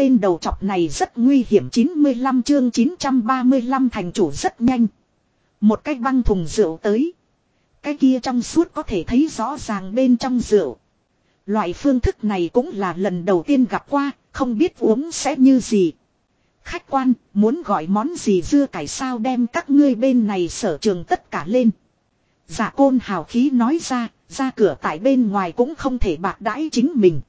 tên đầu chọc này rất nguy hiểm 95 chương 935 thành chủ rất nhanh. Một cái băng thùng rượu tới. Cái kia trong suốt có thể thấy rõ ràng bên trong rượu. Loại phương thức này cũng là lần đầu tiên gặp qua, không biết uống sẽ như gì. Khách quan, muốn gọi món gì dưa cải sao đem các ngươi bên này sở trường tất cả lên. Giả côn hào khí nói ra, ra cửa tại bên ngoài cũng không thể bạc đãi chính mình.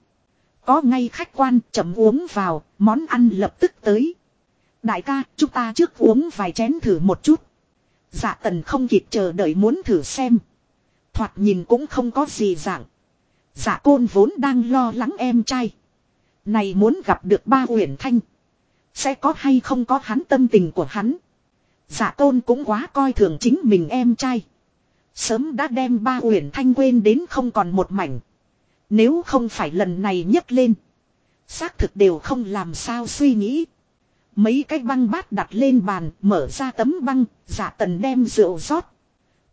Có ngay khách quan chậm uống vào, món ăn lập tức tới. Đại ca, chúng ta trước uống vài chén thử một chút. Dạ tần không kịp chờ đợi muốn thử xem. Thoạt nhìn cũng không có gì dạng. Dạ côn vốn đang lo lắng em trai. Này muốn gặp được ba uyển thanh. Sẽ có hay không có hắn tâm tình của hắn. Dạ tôn cũng quá coi thường chính mình em trai. Sớm đã đem ba uyển thanh quên đến không còn một mảnh. Nếu không phải lần này nhấc lên. Xác thực đều không làm sao suy nghĩ. Mấy cái băng bát đặt lên bàn, mở ra tấm băng, giả tần đem rượu rót.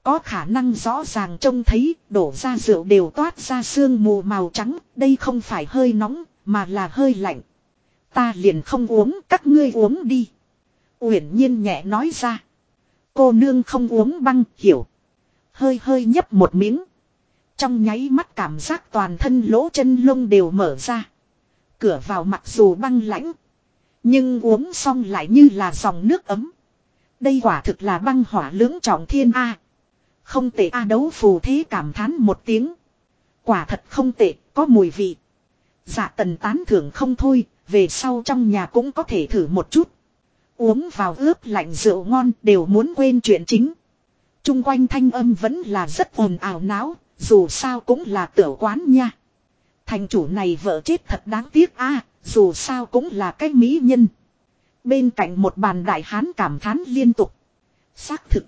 Có khả năng rõ ràng trông thấy, đổ ra rượu đều toát ra sương mù màu trắng, đây không phải hơi nóng, mà là hơi lạnh. Ta liền không uống, các ngươi uống đi. Uyển nhiên nhẹ nói ra. Cô nương không uống băng, hiểu. Hơi hơi nhấp một miếng. Trong nháy mắt cảm giác toàn thân lỗ chân lông đều mở ra. Cửa vào mặc dù băng lãnh. Nhưng uống xong lại như là dòng nước ấm. Đây quả thực là băng hỏa lưỡng trọng thiên A. Không tệ A đấu phù thế cảm thán một tiếng. Quả thật không tệ, có mùi vị. Dạ tần tán thưởng không thôi, về sau trong nhà cũng có thể thử một chút. Uống vào ướp lạnh rượu ngon đều muốn quên chuyện chính. Trung quanh thanh âm vẫn là rất ồn ào náo, dù sao cũng là tiểu quán nha. Thành chủ này vợ chết thật đáng tiếc a, dù sao cũng là cái mỹ nhân. Bên cạnh một bàn đại hán cảm thán liên tục. Xác thực.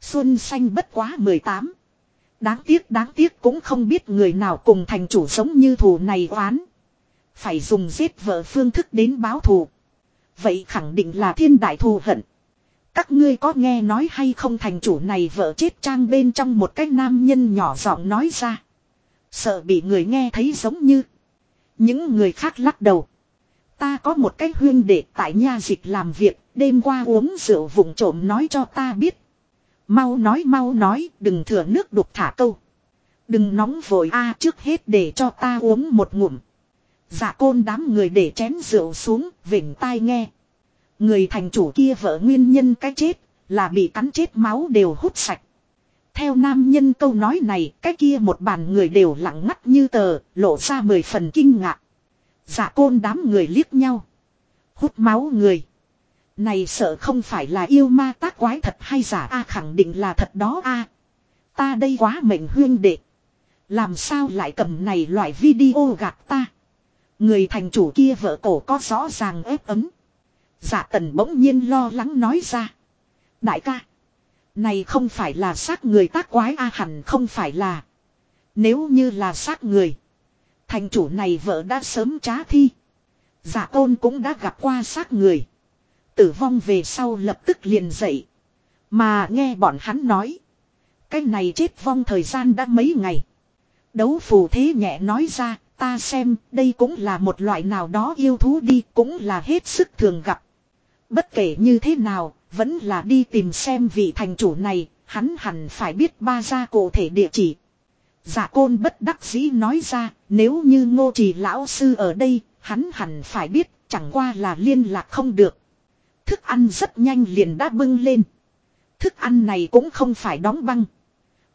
Xuân xanh bất quá 18. Đáng tiếc đáng tiếc cũng không biết người nào cùng thành chủ sống như thù này oán. Phải dùng giết vợ phương thức đến báo thù. Vậy khẳng định là thiên đại thù hận. Các ngươi có nghe nói hay không thành chủ này vợ chết trang bên trong một cái nam nhân nhỏ giọng nói ra. Sợ bị người nghe thấy giống như. Những người khác lắc đầu. Ta có một cái huyên đệ tại nha dịch làm việc, đêm qua uống rượu vùng trộm nói cho ta biết. Mau nói mau nói, đừng thừa nước đục thả câu. Đừng nóng vội a trước hết để cho ta uống một ngụm. Dạ côn đám người để chén rượu xuống, vỉnh tai nghe. Người thành chủ kia vợ nguyên nhân cái chết, là bị cắn chết máu đều hút sạch. Theo nam nhân câu nói này, cái kia một bàn người đều lặng ngắt như tờ, lộ ra mười phần kinh ngạc. giả côn đám người liếc nhau. Hút máu người. Này sợ không phải là yêu ma tác quái thật hay giả a khẳng định là thật đó a Ta đây quá mệnh huyên đệ. Làm sao lại cầm này loại video gạt ta. Người thành chủ kia vợ cổ có rõ ràng ép ấm. Dạ tần bỗng nhiên lo lắng nói ra. Đại ca. Này không phải là xác người tác quái a à, hẳn không phải là. Nếu như là xác người. Thành chủ này vợ đã sớm trá thi. Dạ tôn cũng đã gặp qua xác người. Tử vong về sau lập tức liền dậy. Mà nghe bọn hắn nói. Cái này chết vong thời gian đã mấy ngày. Đấu phù thế nhẹ nói ra, ta xem đây cũng là một loại nào đó yêu thú đi cũng là hết sức thường gặp. Bất kể như thế nào, vẫn là đi tìm xem vị thành chủ này, hắn hẳn phải biết ba gia cụ thể địa chỉ. giả côn bất đắc dĩ nói ra, nếu như ngô trì lão sư ở đây, hắn hẳn phải biết, chẳng qua là liên lạc không được. Thức ăn rất nhanh liền đã bưng lên. Thức ăn này cũng không phải đóng băng,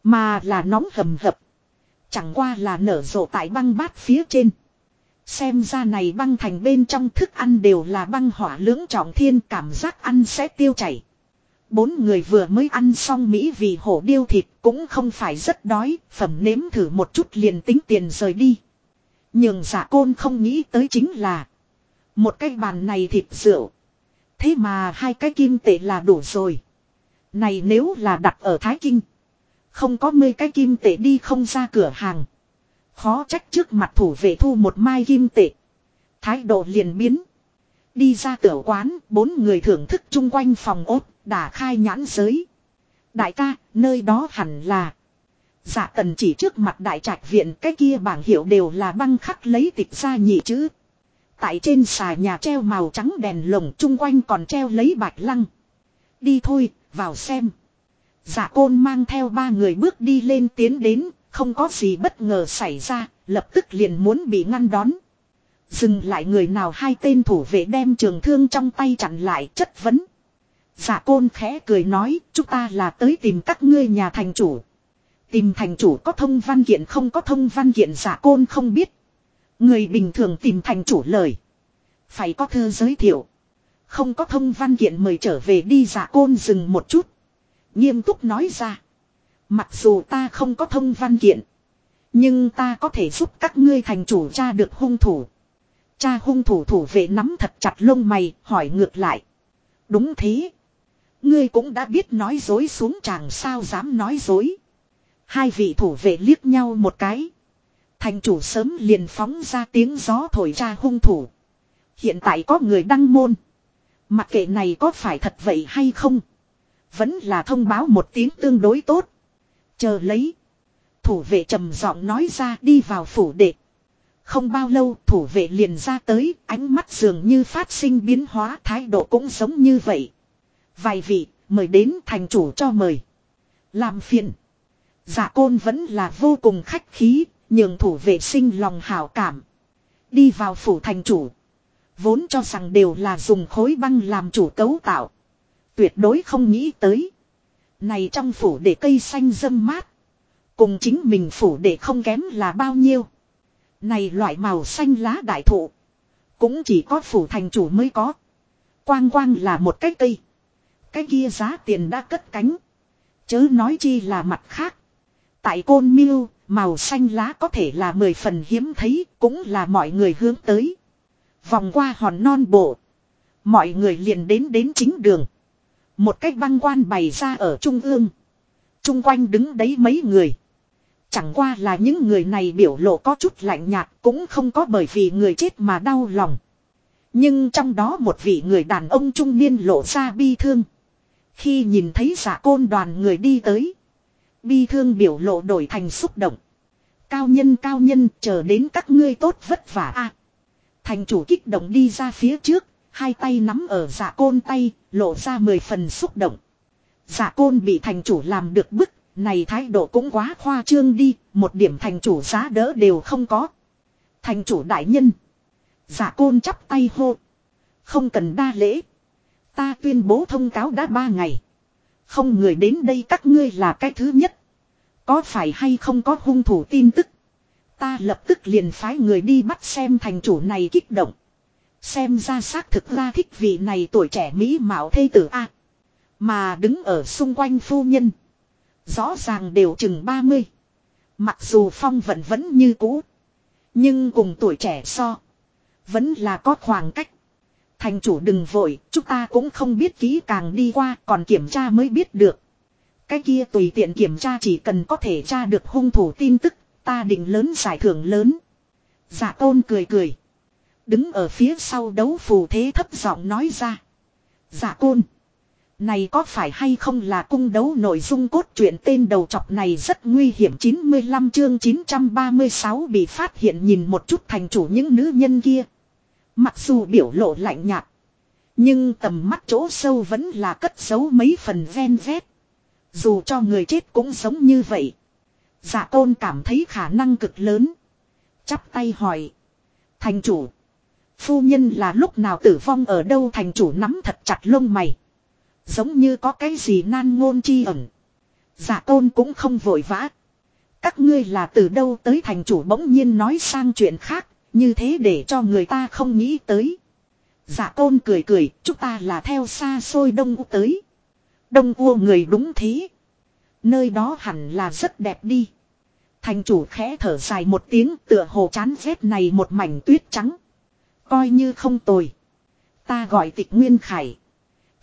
mà là nóng hầm hập. Chẳng qua là nở rộ tại băng bát phía trên. Xem ra này băng thành bên trong thức ăn đều là băng hỏa lưỡng trọng thiên cảm giác ăn sẽ tiêu chảy. Bốn người vừa mới ăn xong Mỹ vì hổ điêu thịt cũng không phải rất đói, phẩm nếm thử một chút liền tính tiền rời đi. Nhưng giả côn không nghĩ tới chính là một cái bàn này thịt rượu. Thế mà hai cái kim tệ là đủ rồi. Này nếu là đặt ở Thái Kinh. Không có mươi cái kim tệ đi không ra cửa hàng. Khó trách trước mặt thủ vệ thu một mai kim tệ. Thái độ liền biến. Đi ra tiểu quán, bốn người thưởng thức chung quanh phòng ốt, đã khai nhãn giới. Đại ca, nơi đó hẳn là. Dạ tần chỉ trước mặt đại trạch viện cái kia bảng hiệu đều là băng khắc lấy tịch ra nhị chữ. Tại trên xà nhà treo màu trắng đèn lồng chung quanh còn treo lấy bạch lăng. Đi thôi, vào xem. Dạ côn mang theo ba người bước đi lên tiến đến, không có gì bất ngờ xảy ra, lập tức liền muốn bị ngăn đón. Dừng lại người nào hai tên thủ vệ đem trường thương trong tay chặn lại chất vấn. giả côn khẽ cười nói, chúng ta là tới tìm các ngươi nhà thành chủ. Tìm thành chủ có thông văn kiện không có thông văn kiện giả côn không biết. Người bình thường tìm thành chủ lời. Phải có thư giới thiệu. Không có thông văn kiện mời trở về đi giả côn dừng một chút. Nghiêm túc nói ra. Mặc dù ta không có thông văn kiện. Nhưng ta có thể giúp các ngươi thành chủ cha được hung thủ. Cha hung thủ thủ vệ nắm thật chặt lông mày, hỏi ngược lại. Đúng thế. Ngươi cũng đã biết nói dối xuống chàng sao dám nói dối. Hai vị thủ vệ liếc nhau một cái. Thành chủ sớm liền phóng ra tiếng gió thổi ra hung thủ. Hiện tại có người đăng môn. Mặc kệ này có phải thật vậy hay không. Vẫn là thông báo một tiếng tương đối tốt. Chờ lấy. Thủ vệ trầm giọng nói ra đi vào phủ đệ. Không bao lâu thủ vệ liền ra tới, ánh mắt dường như phát sinh biến hóa thái độ cũng giống như vậy. Vài vị, mời đến thành chủ cho mời. Làm phiền. Dạ côn vẫn là vô cùng khách khí, nhường thủ vệ sinh lòng hảo cảm. Đi vào phủ thành chủ. Vốn cho rằng đều là dùng khối băng làm chủ cấu tạo. Tuyệt đối không nghĩ tới. Này trong phủ để cây xanh dâm mát. Cùng chính mình phủ để không kém là bao nhiêu. Này loại màu xanh lá đại thụ. Cũng chỉ có phủ thành chủ mới có. Quang quang là một cái cây. Cái kia giá tiền đã cất cánh. Chớ nói chi là mặt khác. Tại côn miêu, màu xanh lá có thể là mười phần hiếm thấy, cũng là mọi người hướng tới. Vòng qua hòn non bộ. Mọi người liền đến đến chính đường. Một cách băng quan bày ra ở trung ương. Trung quanh đứng đấy mấy người. Chẳng qua là những người này biểu lộ có chút lạnh nhạt cũng không có bởi vì người chết mà đau lòng. Nhưng trong đó một vị người đàn ông trung niên lộ ra bi thương. Khi nhìn thấy giả côn đoàn người đi tới. Bi thương biểu lộ đổi thành xúc động. Cao nhân cao nhân chờ đến các ngươi tốt vất vả a. thành chủ kích động đi ra phía trước, hai tay nắm ở giả côn tay, lộ ra mười phần xúc động. Giả côn bị thành chủ làm được bức, này thái độ cũng quá khoa trương đi, một điểm thành chủ giá đỡ đều không có. Thành chủ đại nhân. Giả côn chắp tay hô. Không cần đa lễ. Ta tuyên bố thông cáo đã ba ngày. Không người đến đây các ngươi là cái thứ nhất. Có phải hay không có hung thủ tin tức. Ta lập tức liền phái người đi bắt xem thành chủ này kích động. Xem ra xác thực ra thích vị này tuổi trẻ mỹ mạo thê tử A. Mà đứng ở xung quanh phu nhân. Rõ ràng đều chừng 30. Mặc dù phong vận vẫn như cũ. Nhưng cùng tuổi trẻ so. Vẫn là có khoảng cách. Thành chủ đừng vội, chúng ta cũng không biết kỹ càng đi qua, còn kiểm tra mới biết được. Cái kia tùy tiện kiểm tra chỉ cần có thể tra được hung thủ tin tức, ta định lớn giải thưởng lớn. Giả dạ tôn cười cười. Đứng ở phía sau đấu phù thế thấp giọng nói ra. Giả côn. Này có phải hay không là cung đấu nội dung cốt truyện tên đầu chọc này rất nguy hiểm 95 chương 936 bị phát hiện nhìn một chút thành chủ những nữ nhân kia. Mặc dù biểu lộ lạnh nhạt. Nhưng tầm mắt chỗ sâu vẫn là cất giấu mấy phần ven vét. Dù cho người chết cũng sống như vậy. Dạ giả tôn cảm thấy khả năng cực lớn. Chắp tay hỏi. Thành chủ. Phu nhân là lúc nào tử vong ở đâu thành chủ nắm thật chặt lông mày. Giống như có cái gì nan ngôn chi ẩn. giả tôn cũng không vội vã. Các ngươi là từ đâu tới thành chủ bỗng nhiên nói sang chuyện khác. Như thế để cho người ta không nghĩ tới. giả tôn cười cười, chúng ta là theo xa xôi đông u tới. Đông u người đúng thế. Nơi đó hẳn là rất đẹp đi. Thành chủ khẽ thở dài một tiếng tựa hồ chán rét này một mảnh tuyết trắng. Coi như không tồi. Ta gọi tịch Nguyên Khải.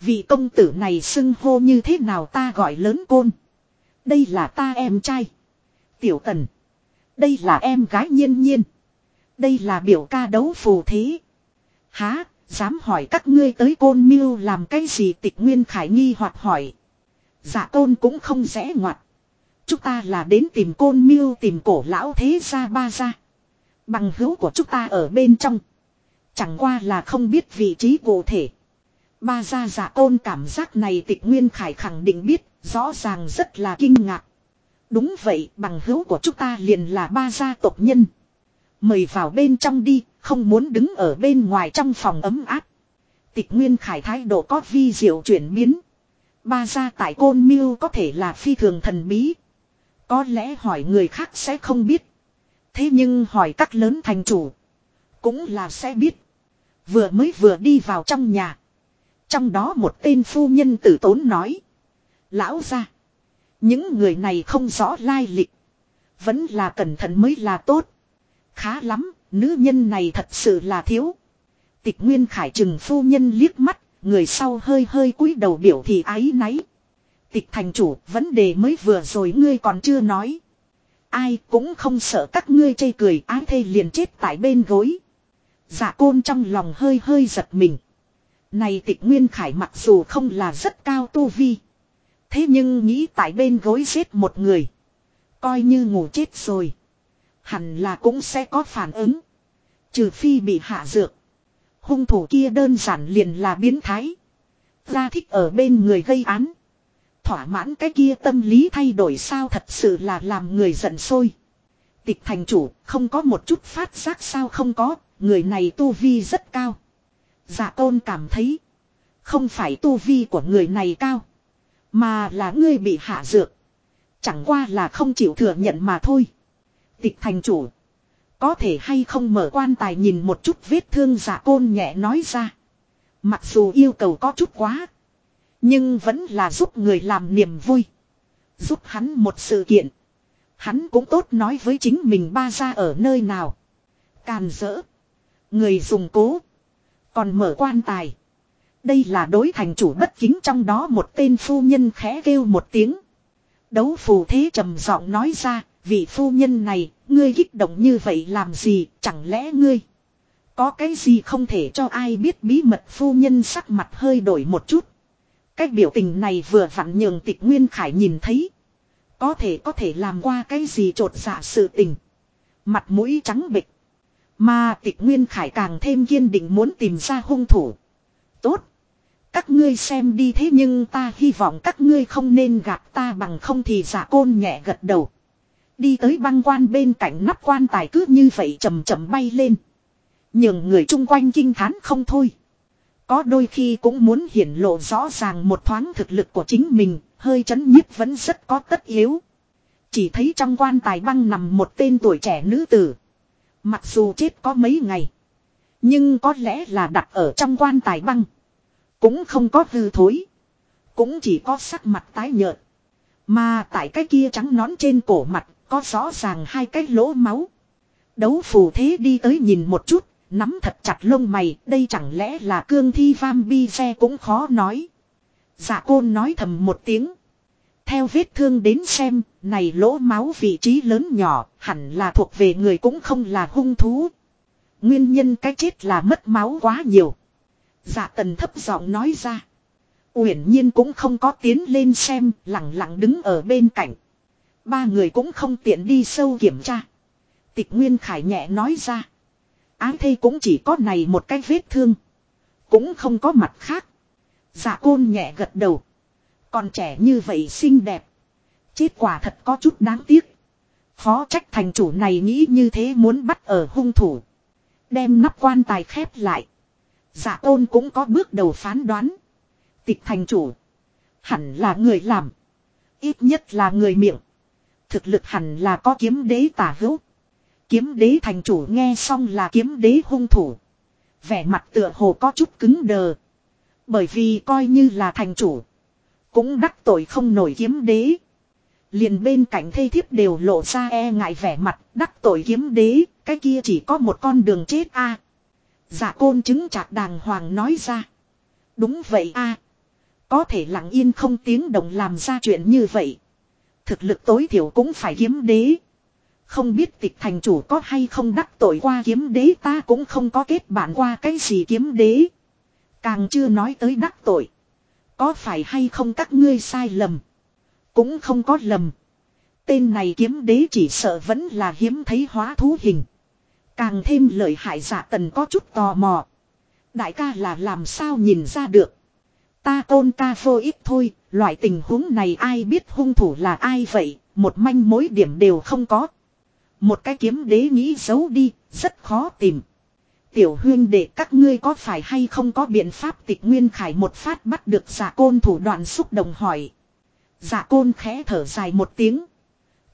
Vị công tử này xưng hô như thế nào ta gọi lớn côn. Đây là ta em trai. Tiểu tần. Đây là em gái nhiên nhiên. Đây là biểu ca đấu phù thế. Há, dám hỏi các ngươi tới côn miêu làm cái gì tịch nguyên khải nghi hoặc hỏi. Dạ côn cũng không rẽ ngoặt. Chúng ta là đến tìm côn miêu tìm cổ lão thế gia ba gia. Bằng hữu của chúng ta ở bên trong. Chẳng qua là không biết vị trí cụ thể. Ba gia giả côn cảm giác này tịch Nguyên Khải khẳng định biết, rõ ràng rất là kinh ngạc. Đúng vậy, bằng hữu của chúng ta liền là ba gia tộc nhân. Mời vào bên trong đi, không muốn đứng ở bên ngoài trong phòng ấm áp. Tịch Nguyên Khải thái độ có vi diệu chuyển biến. Ba gia tại Côn Miêu có thể là phi thường thần bí. Có lẽ hỏi người khác sẽ không biết. Thế nhưng hỏi các lớn thành chủ. Cũng là sẽ biết. Vừa mới vừa đi vào trong nhà. Trong đó một tên phu nhân tử tốn nói. Lão ra. Những người này không rõ lai lịch. Vẫn là cẩn thận mới là tốt. Khá lắm, nữ nhân này thật sự là thiếu. Tịch Nguyên Khải trừng phu nhân liếc mắt, người sau hơi hơi cúi đầu biểu thị ái náy. Tịch thành chủ, vấn đề mới vừa rồi ngươi còn chưa nói. Ai cũng không sợ các ngươi chê cười ái thê liền chết tại bên gối. Dạ côn trong lòng hơi hơi giật mình. Này tịch Nguyên Khải mặc dù không là rất cao tu vi. Thế nhưng nghĩ tại bên gối giết một người. Coi như ngủ chết rồi. Hẳn là cũng sẽ có phản ứng. Trừ phi bị hạ dược. Hung thủ kia đơn giản liền là biến thái. Ra thích ở bên người gây án. Thỏa mãn cái kia tâm lý thay đổi sao thật sự là làm người giận sôi. Tịch thành chủ, không có một chút phát giác sao không có. Người này tu vi rất cao. Dạ tôn cảm thấy. Không phải tu vi của người này cao. Mà là ngươi bị hạ dược. Chẳng qua là không chịu thừa nhận mà thôi. Tịch thành chủ. Có thể hay không mở quan tài nhìn một chút vết thương dạ giả côn nhẹ nói ra. Mặc dù yêu cầu có chút quá. Nhưng vẫn là giúp người làm niềm vui. Giúp hắn một sự kiện. Hắn cũng tốt nói với chính mình ba ra ở nơi nào. Càn rỡ. Người dùng cố. Còn mở quan tài. Đây là đối thành chủ bất kính trong đó một tên phu nhân khẽ kêu một tiếng. Đấu phù thế trầm giọng nói ra, vị phu nhân này, ngươi kích động như vậy làm gì, chẳng lẽ ngươi có cái gì không thể cho ai biết bí mật phu nhân sắc mặt hơi đổi một chút. Cái biểu tình này vừa vặn nhường tịch Nguyên Khải nhìn thấy. Có thể có thể làm qua cái gì trột dạ sự tình. Mặt mũi trắng bịch. Mà tịch Nguyên Khải càng thêm kiên định muốn tìm ra hung thủ. Tốt. Các ngươi xem đi thế nhưng ta hy vọng các ngươi không nên gạt ta bằng không thì giả côn nhẹ gật đầu. Đi tới băng quan bên cạnh nắp quan tài cứ như vậy chầm chậm bay lên. Nhưng người chung quanh kinh thán không thôi. Có đôi khi cũng muốn hiển lộ rõ ràng một thoáng thực lực của chính mình, hơi chấn nhiếp vẫn rất có tất yếu. Chỉ thấy trong quan tài băng nằm một tên tuổi trẻ nữ tử. Mặc dù chết có mấy ngày. Nhưng có lẽ là đặt ở trong quan tài băng. Cũng không có hư thối. Cũng chỉ có sắc mặt tái nhợt. Mà tại cái kia trắng nón trên cổ mặt có rõ ràng hai cái lỗ máu. Đấu phù thế đi tới nhìn một chút, nắm thật chặt lông mày, đây chẳng lẽ là cương thi vam bi xe cũng khó nói. Dạ côn nói thầm một tiếng. Theo vết thương đến xem, này lỗ máu vị trí lớn nhỏ, hẳn là thuộc về người cũng không là hung thú. Nguyên nhân cái chết là mất máu quá nhiều. Dạ tần thấp giọng nói ra. Uyển nhiên cũng không có tiến lên xem, lặng lặng đứng ở bên cạnh. Ba người cũng không tiện đi sâu kiểm tra. Tịch Nguyên Khải nhẹ nói ra. Ái thây cũng chỉ có này một cái vết thương. Cũng không có mặt khác. Dạ côn nhẹ gật đầu. Còn trẻ như vậy xinh đẹp. Chết quả thật có chút đáng tiếc. Phó trách thành chủ này nghĩ như thế muốn bắt ở hung thủ. Đem nắp quan tài khép lại. giả tôn cũng có bước đầu phán đoán. Tịch thành chủ. Hẳn là người làm. Ít nhất là người miệng. Thực lực hẳn là có kiếm đế tả hữu. Kiếm đế thành chủ nghe xong là kiếm đế hung thủ. Vẻ mặt tựa hồ có chút cứng đờ. Bởi vì coi như là thành chủ. Cũng đắc tội không nổi kiếm đế. Liền bên cạnh thây thiếp đều lộ ra e ngại vẻ mặt, đắc tội kiếm đế. Cái kia chỉ có một con đường chết a à. Dạ côn chứng chạc đàng hoàng nói ra. Đúng vậy a Có thể lặng yên không tiếng động làm ra chuyện như vậy. Thực lực tối thiểu cũng phải kiếm đế. Không biết tịch thành chủ có hay không đắc tội qua kiếm đế, ta cũng không có kết bạn qua cái gì kiếm đế. Càng chưa nói tới đắc tội. Có phải hay không các ngươi sai lầm. Cũng không có lầm. Tên này kiếm đế chỉ sợ vẫn là hiếm thấy hóa thú hình. Càng thêm lợi hại giả tần có chút tò mò. Đại ca là làm sao nhìn ra được. Ta tôn ca vô ít thôi, loại tình huống này ai biết hung thủ là ai vậy, một manh mối điểm đều không có. Một cái kiếm đế nghĩ giấu đi, rất khó tìm. Tiểu huyên để các ngươi có phải hay không có biện pháp tịch nguyên khải một phát bắt được giả côn thủ đoạn xúc động hỏi dạ côn khẽ thở dài một tiếng.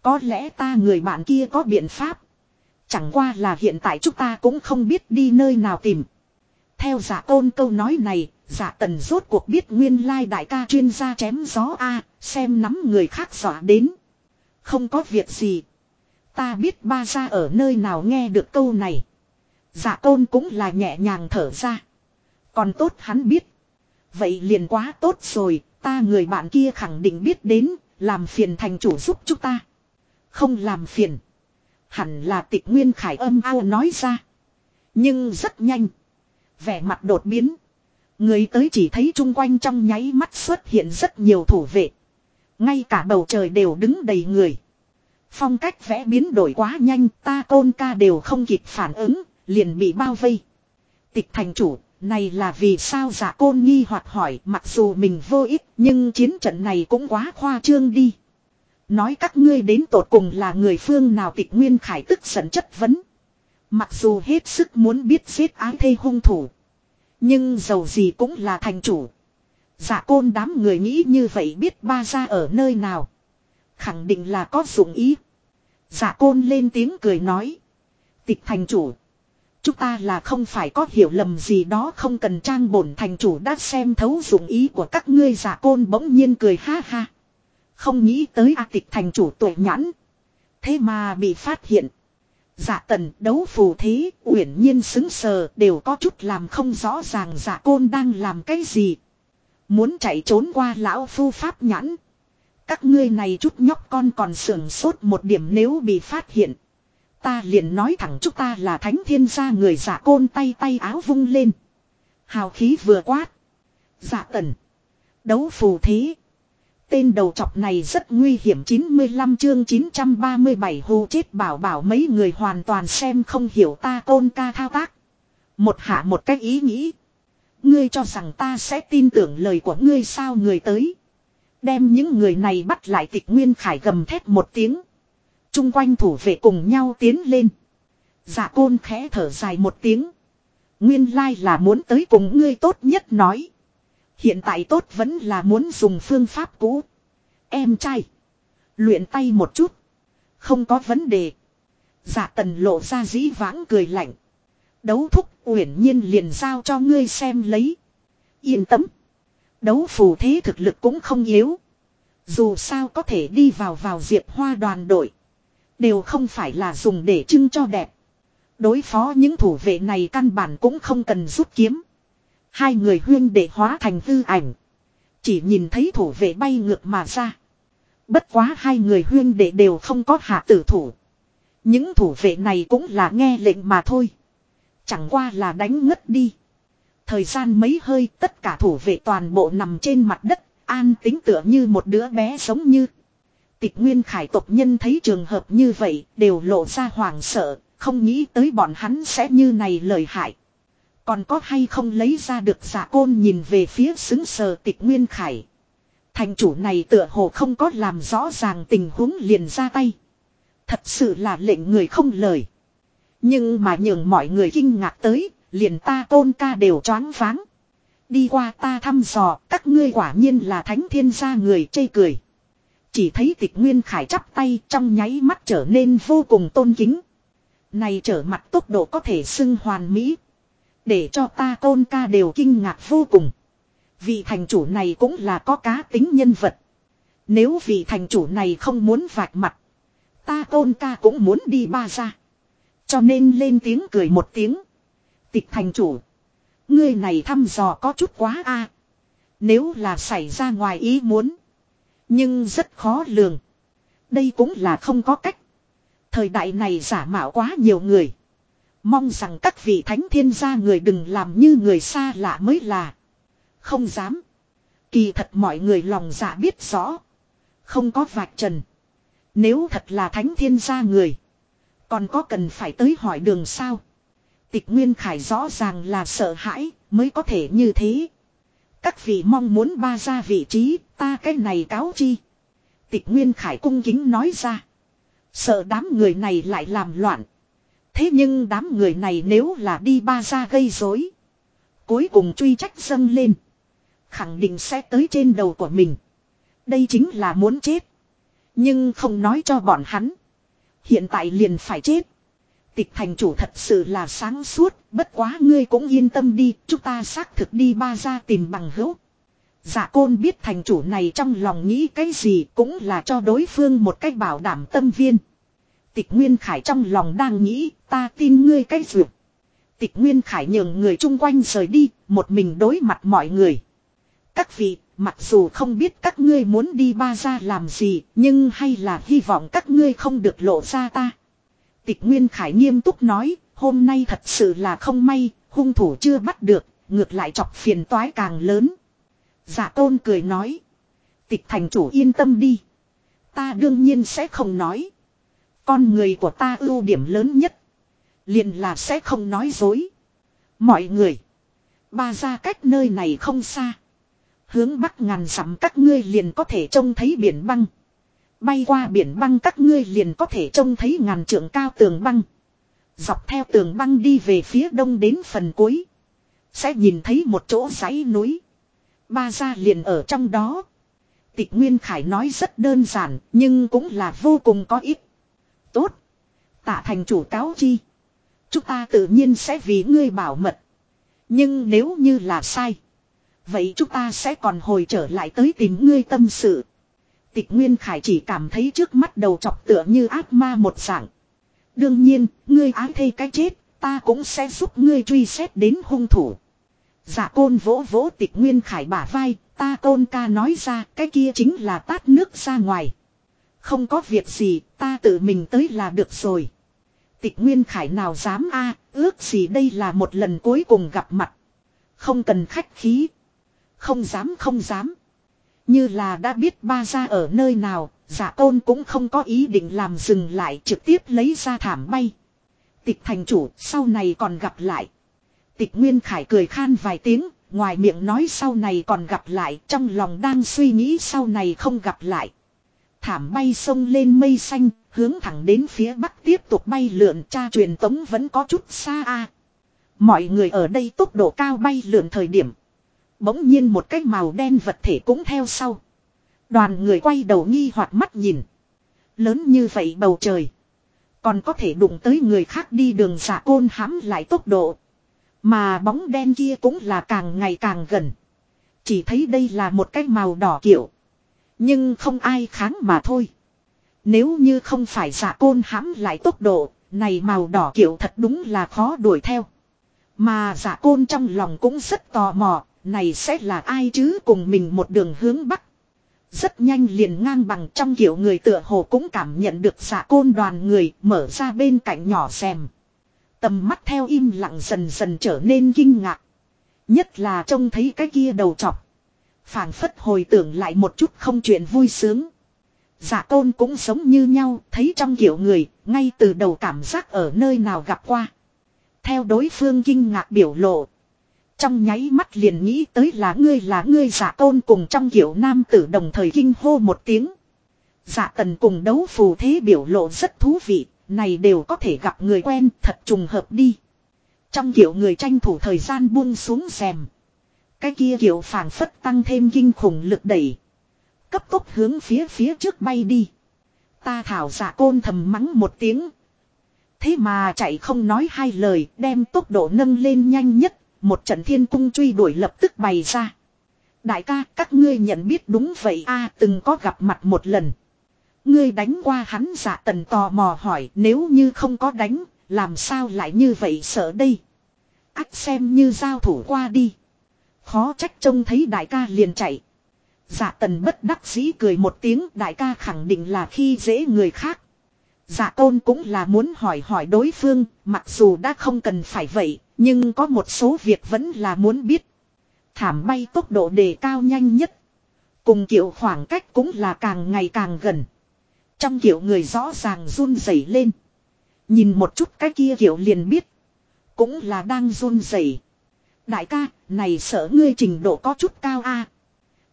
Có lẽ ta người bạn kia có biện pháp. Chẳng qua là hiện tại chúng ta cũng không biết đi nơi nào tìm. Theo giả côn câu nói này, giả tần rốt cuộc biết nguyên lai đại ca chuyên gia chém gió A, xem nắm người khác dọa đến. Không có việc gì. Ta biết ba ra ở nơi nào nghe được câu này. Giả côn cũng là nhẹ nhàng thở ra. Còn tốt hắn biết. Vậy liền quá tốt rồi, ta người bạn kia khẳng định biết đến, làm phiền thành chủ giúp chúng ta. Không làm phiền. Hẳn là tịch nguyên khải âm ao nói ra. Nhưng rất nhanh. Vẻ mặt đột biến. Người tới chỉ thấy chung quanh trong nháy mắt xuất hiện rất nhiều thủ vệ. Ngay cả bầu trời đều đứng đầy người. Phong cách vẽ biến đổi quá nhanh ta côn ca đều không kịp phản ứng, liền bị bao vây. Tịch thành chủ, này là vì sao giả côn nghi hoặc hỏi, mặc dù mình vô ích, nhưng chiến trận này cũng quá khoa trương đi. Nói các ngươi đến tột cùng là người phương nào tịch nguyên khải tức giận chất vấn. Mặc dù hết sức muốn biết giết ái thê hung thủ. Nhưng dầu gì cũng là thành chủ. Giả côn đám người nghĩ như vậy biết ba ra ở nơi nào. Khẳng định là có dụng ý. Giả côn lên tiếng cười nói. Tịch thành chủ. Chúng ta là không phải có hiểu lầm gì đó không cần trang bổn thành chủ đã xem thấu dụng ý của các ngươi giả côn bỗng nhiên cười ha ha. Không nghĩ tới A tịch thành chủ tuổi nhãn. Thế mà bị phát hiện. Giả tần đấu phù thế, uyển nhiên xứng sờ đều có chút làm không rõ ràng giả côn đang làm cái gì. Muốn chạy trốn qua lão phu pháp nhãn. Các ngươi này chút nhóc con còn sưởng sốt một điểm nếu bị phát hiện. Ta liền nói thẳng chúng ta là thánh thiên gia người giả côn tay tay áo vung lên. Hào khí vừa quát. Giả tần. Đấu phù thế. Tên đầu chọc này rất nguy hiểm 95 chương 937 hù chết bảo bảo mấy người hoàn toàn xem không hiểu ta côn ca thao tác. Một hạ một cách ý nghĩ. Ngươi cho rằng ta sẽ tin tưởng lời của ngươi sao người tới. Đem những người này bắt lại tịch nguyên khải gầm thét một tiếng. Trung quanh thủ vệ cùng nhau tiến lên. Dạ côn khẽ thở dài một tiếng. Nguyên lai là muốn tới cùng ngươi tốt nhất nói. Hiện tại tốt vẫn là muốn dùng phương pháp cũ. Em trai. Luyện tay một chút. Không có vấn đề. Dạ tần lộ ra dĩ vãng cười lạnh. Đấu thúc uyển nhiên liền giao cho ngươi xem lấy. Yên tâm. Đấu phù thế thực lực cũng không yếu. Dù sao có thể đi vào vào diệp hoa đoàn đội. Đều không phải là dùng để trưng cho đẹp. Đối phó những thủ vệ này căn bản cũng không cần rút kiếm. Hai người huyên để hóa thành hư ảnh. Chỉ nhìn thấy thủ vệ bay ngược mà ra. Bất quá hai người huyên đệ đều không có hạ tử thủ. Những thủ vệ này cũng là nghe lệnh mà thôi. Chẳng qua là đánh ngất đi. Thời gian mấy hơi tất cả thủ vệ toàn bộ nằm trên mặt đất, an tính tựa như một đứa bé giống như. Tịch nguyên khải tộc nhân thấy trường hợp như vậy, đều lộ ra hoảng sợ, không nghĩ tới bọn hắn sẽ như này lời hại. Còn có hay không lấy ra được giả côn nhìn về phía xứng sờ tịch nguyên khải. Thành chủ này tựa hồ không có làm rõ ràng tình huống liền ra tay. Thật sự là lệnh người không lời. Nhưng mà nhường mọi người kinh ngạc tới, liền ta tôn ca đều choáng váng. Đi qua ta thăm dò, các ngươi quả nhiên là thánh thiên gia người chê cười. Chỉ thấy tịch nguyên khải chắp tay trong nháy mắt trở nên vô cùng tôn kính. Này trở mặt tốc độ có thể xưng hoàn mỹ. Để cho ta tôn ca đều kinh ngạc vô cùng. Vị thành chủ này cũng là có cá tính nhân vật. Nếu vị thành chủ này không muốn vạch mặt. Ta tôn ca cũng muốn đi ba ra. Cho nên lên tiếng cười một tiếng. Tịch thành chủ. Ngươi này thăm dò có chút quá a. Nếu là xảy ra ngoài ý muốn. Nhưng rất khó lường. Đây cũng là không có cách. Thời đại này giả mạo quá nhiều người. Mong rằng các vị thánh thiên gia người đừng làm như người xa lạ mới là. Không dám. Kỳ thật mọi người lòng dạ biết rõ. Không có vạch trần. Nếu thật là thánh thiên gia người. Còn có cần phải tới hỏi đường sao? Tịch Nguyên Khải rõ ràng là sợ hãi, mới có thể như thế. Các vị mong muốn ba ra vị trí, ta cái này cáo chi. Tịch Nguyên Khải cung kính nói ra. Sợ đám người này lại làm loạn. Thế nhưng đám người này nếu là đi ba ra gây rối, Cuối cùng truy trách dâng lên. Khẳng định sẽ tới trên đầu của mình. Đây chính là muốn chết. Nhưng không nói cho bọn hắn. Hiện tại liền phải chết. Tịch thành chủ thật sự là sáng suốt, bất quá ngươi cũng yên tâm đi, chúng ta xác thực đi ba ra tìm bằng hữu. Dạ côn biết thành chủ này trong lòng nghĩ cái gì cũng là cho đối phương một cách bảo đảm tâm viên. Tịch Nguyên Khải trong lòng đang nghĩ, ta tin ngươi cái dược. Tịch Nguyên Khải nhường người chung quanh rời đi, một mình đối mặt mọi người. Các vị, mặc dù không biết các ngươi muốn đi ba ra làm gì, nhưng hay là hy vọng các ngươi không được lộ ra ta. Tịch Nguyên Khải nghiêm túc nói, hôm nay thật sự là không may, hung thủ chưa bắt được, ngược lại chọc phiền toái càng lớn. Giả tôn cười nói. Tịch thành chủ yên tâm đi. Ta đương nhiên sẽ không nói. Con người của ta ưu điểm lớn nhất. Liền là sẽ không nói dối. Mọi người. Ba ra cách nơi này không xa. Hướng bắc ngàn dặm các ngươi liền có thể trông thấy biển băng. Bay qua biển băng các ngươi liền có thể trông thấy ngàn trượng cao tường băng. Dọc theo tường băng đi về phía đông đến phần cuối. Sẽ nhìn thấy một chỗ dãy núi. Ba gia liền ở trong đó. Tịch Nguyên Khải nói rất đơn giản, nhưng cũng là vô cùng có ích. Tốt. Tạ thành chủ cáo chi. Chúng ta tự nhiên sẽ vì ngươi bảo mật. Nhưng nếu như là sai. Vậy chúng ta sẽ còn hồi trở lại tới tìm ngươi tâm sự. Tịch Nguyên Khải chỉ cảm thấy trước mắt đầu chọc tựa như ác ma một dạng. Đương nhiên, ngươi ái thay cái chết, ta cũng sẽ giúp ngươi truy xét đến hung thủ. Giả côn vỗ vỗ tịch Nguyên Khải bả vai, ta côn ca nói ra cái kia chính là tát nước ra ngoài. Không có việc gì, ta tự mình tới là được rồi. Tịch Nguyên Khải nào dám a ước gì đây là một lần cuối cùng gặp mặt. Không cần khách khí. Không dám không dám. Như là đã biết ba ra ở nơi nào, giả tôn cũng không có ý định làm dừng lại trực tiếp lấy ra thảm bay. Tịch thành chủ sau này còn gặp lại. Tịch Nguyên Khải cười khan vài tiếng, ngoài miệng nói sau này còn gặp lại, trong lòng đang suy nghĩ sau này không gặp lại. Thảm bay sông lên mây xanh, hướng thẳng đến phía bắc tiếp tục bay lượn cha truyền tống vẫn có chút xa a. Mọi người ở đây tốc độ cao bay lượn thời điểm. Bỗng nhiên một cái màu đen vật thể cũng theo sau. Đoàn người quay đầu nghi hoặc mắt nhìn. Lớn như vậy bầu trời. Còn có thể đụng tới người khác đi đường giả côn hãm lại tốc độ. Mà bóng đen kia cũng là càng ngày càng gần. Chỉ thấy đây là một cái màu đỏ kiểu. Nhưng không ai kháng mà thôi. Nếu như không phải giả côn hãm lại tốc độ, này màu đỏ kiểu thật đúng là khó đuổi theo. Mà giả côn trong lòng cũng rất tò mò, này sẽ là ai chứ cùng mình một đường hướng bắc. Rất nhanh liền ngang bằng trong kiểu người tựa hồ cũng cảm nhận được giả côn đoàn người mở ra bên cạnh nhỏ xem. Tầm mắt theo im lặng dần dần trở nên kinh ngạc. Nhất là trông thấy cái kia đầu chọc phảng phất hồi tưởng lại một chút không chuyện vui sướng. Dạ giả tôn cũng sống như nhau, thấy trong kiểu người, ngay từ đầu cảm giác ở nơi nào gặp qua. Theo đối phương kinh ngạc biểu lộ. Trong nháy mắt liền nghĩ tới là ngươi là ngươi giả tôn cùng trong kiểu nam tử đồng thời kinh hô một tiếng. Giả tần cùng đấu phù thế biểu lộ rất thú vị, này đều có thể gặp người quen thật trùng hợp đi. Trong kiểu người tranh thủ thời gian buông xuống xem Cái kia kiểu phảng phất tăng thêm kinh khủng lực đẩy. Cấp tốc hướng phía phía trước bay đi. Ta thảo giả côn thầm mắng một tiếng. Thế mà chạy không nói hai lời đem tốc độ nâng lên nhanh nhất. Một trận thiên cung truy đuổi lập tức bày ra. Đại ca các ngươi nhận biết đúng vậy a từng có gặp mặt một lần. Ngươi đánh qua hắn giả tần tò mò hỏi nếu như không có đánh, làm sao lại như vậy sợ đây. Ách xem như giao thủ qua đi. Khó trách trông thấy đại ca liền chạy. giả tần bất đắc dĩ cười một tiếng đại ca khẳng định là khi dễ người khác. giả tôn cũng là muốn hỏi hỏi đối phương, mặc dù đã không cần phải vậy, nhưng có một số việc vẫn là muốn biết. Thảm bay tốc độ đề cao nhanh nhất. Cùng kiểu khoảng cách cũng là càng ngày càng gần. Trong kiểu người rõ ràng run rẩy lên. Nhìn một chút cái kia kiểu liền biết. Cũng là đang run rẩy. Đại ca, này sợ ngươi trình độ có chút cao a.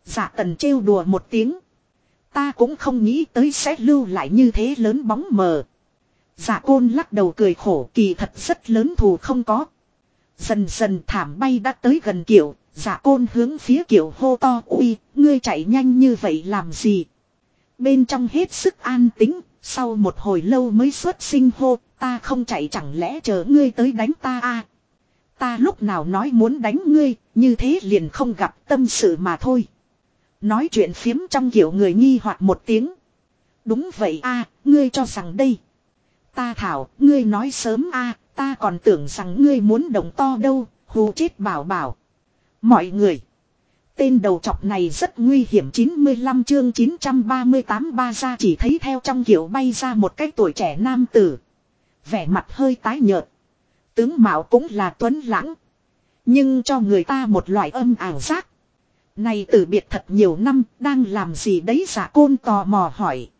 Dạ tần trêu đùa một tiếng. Ta cũng không nghĩ tới sẽ lưu lại như thế lớn bóng mờ. Dạ côn lắc đầu cười khổ kỳ thật rất lớn thù không có. Dần dần thảm bay đã tới gần kiểu, giả côn hướng phía kiểu hô to uy, ngươi chạy nhanh như vậy làm gì. Bên trong hết sức an tính, sau một hồi lâu mới xuất sinh hô, ta không chạy chẳng lẽ chờ ngươi tới đánh ta a à? Ta lúc nào nói muốn đánh ngươi, như thế liền không gặp tâm sự mà thôi. Nói chuyện phiếm trong kiểu người nghi hoặc một tiếng. Đúng vậy a ngươi cho rằng đây. Ta thảo, ngươi nói sớm a ta còn tưởng rằng ngươi muốn đồng to đâu, hù chết bảo bảo. Mọi người. Tên đầu chọc này rất nguy hiểm 95 chương 938 ba ra chỉ thấy theo trong kiểu bay ra một cái tuổi trẻ nam tử. Vẻ mặt hơi tái nhợt. Tướng Mạo cũng là tuấn lãng. Nhưng cho người ta một loại âm ảo giác. Này tử biệt thật nhiều năm, đang làm gì đấy giả côn tò mò hỏi.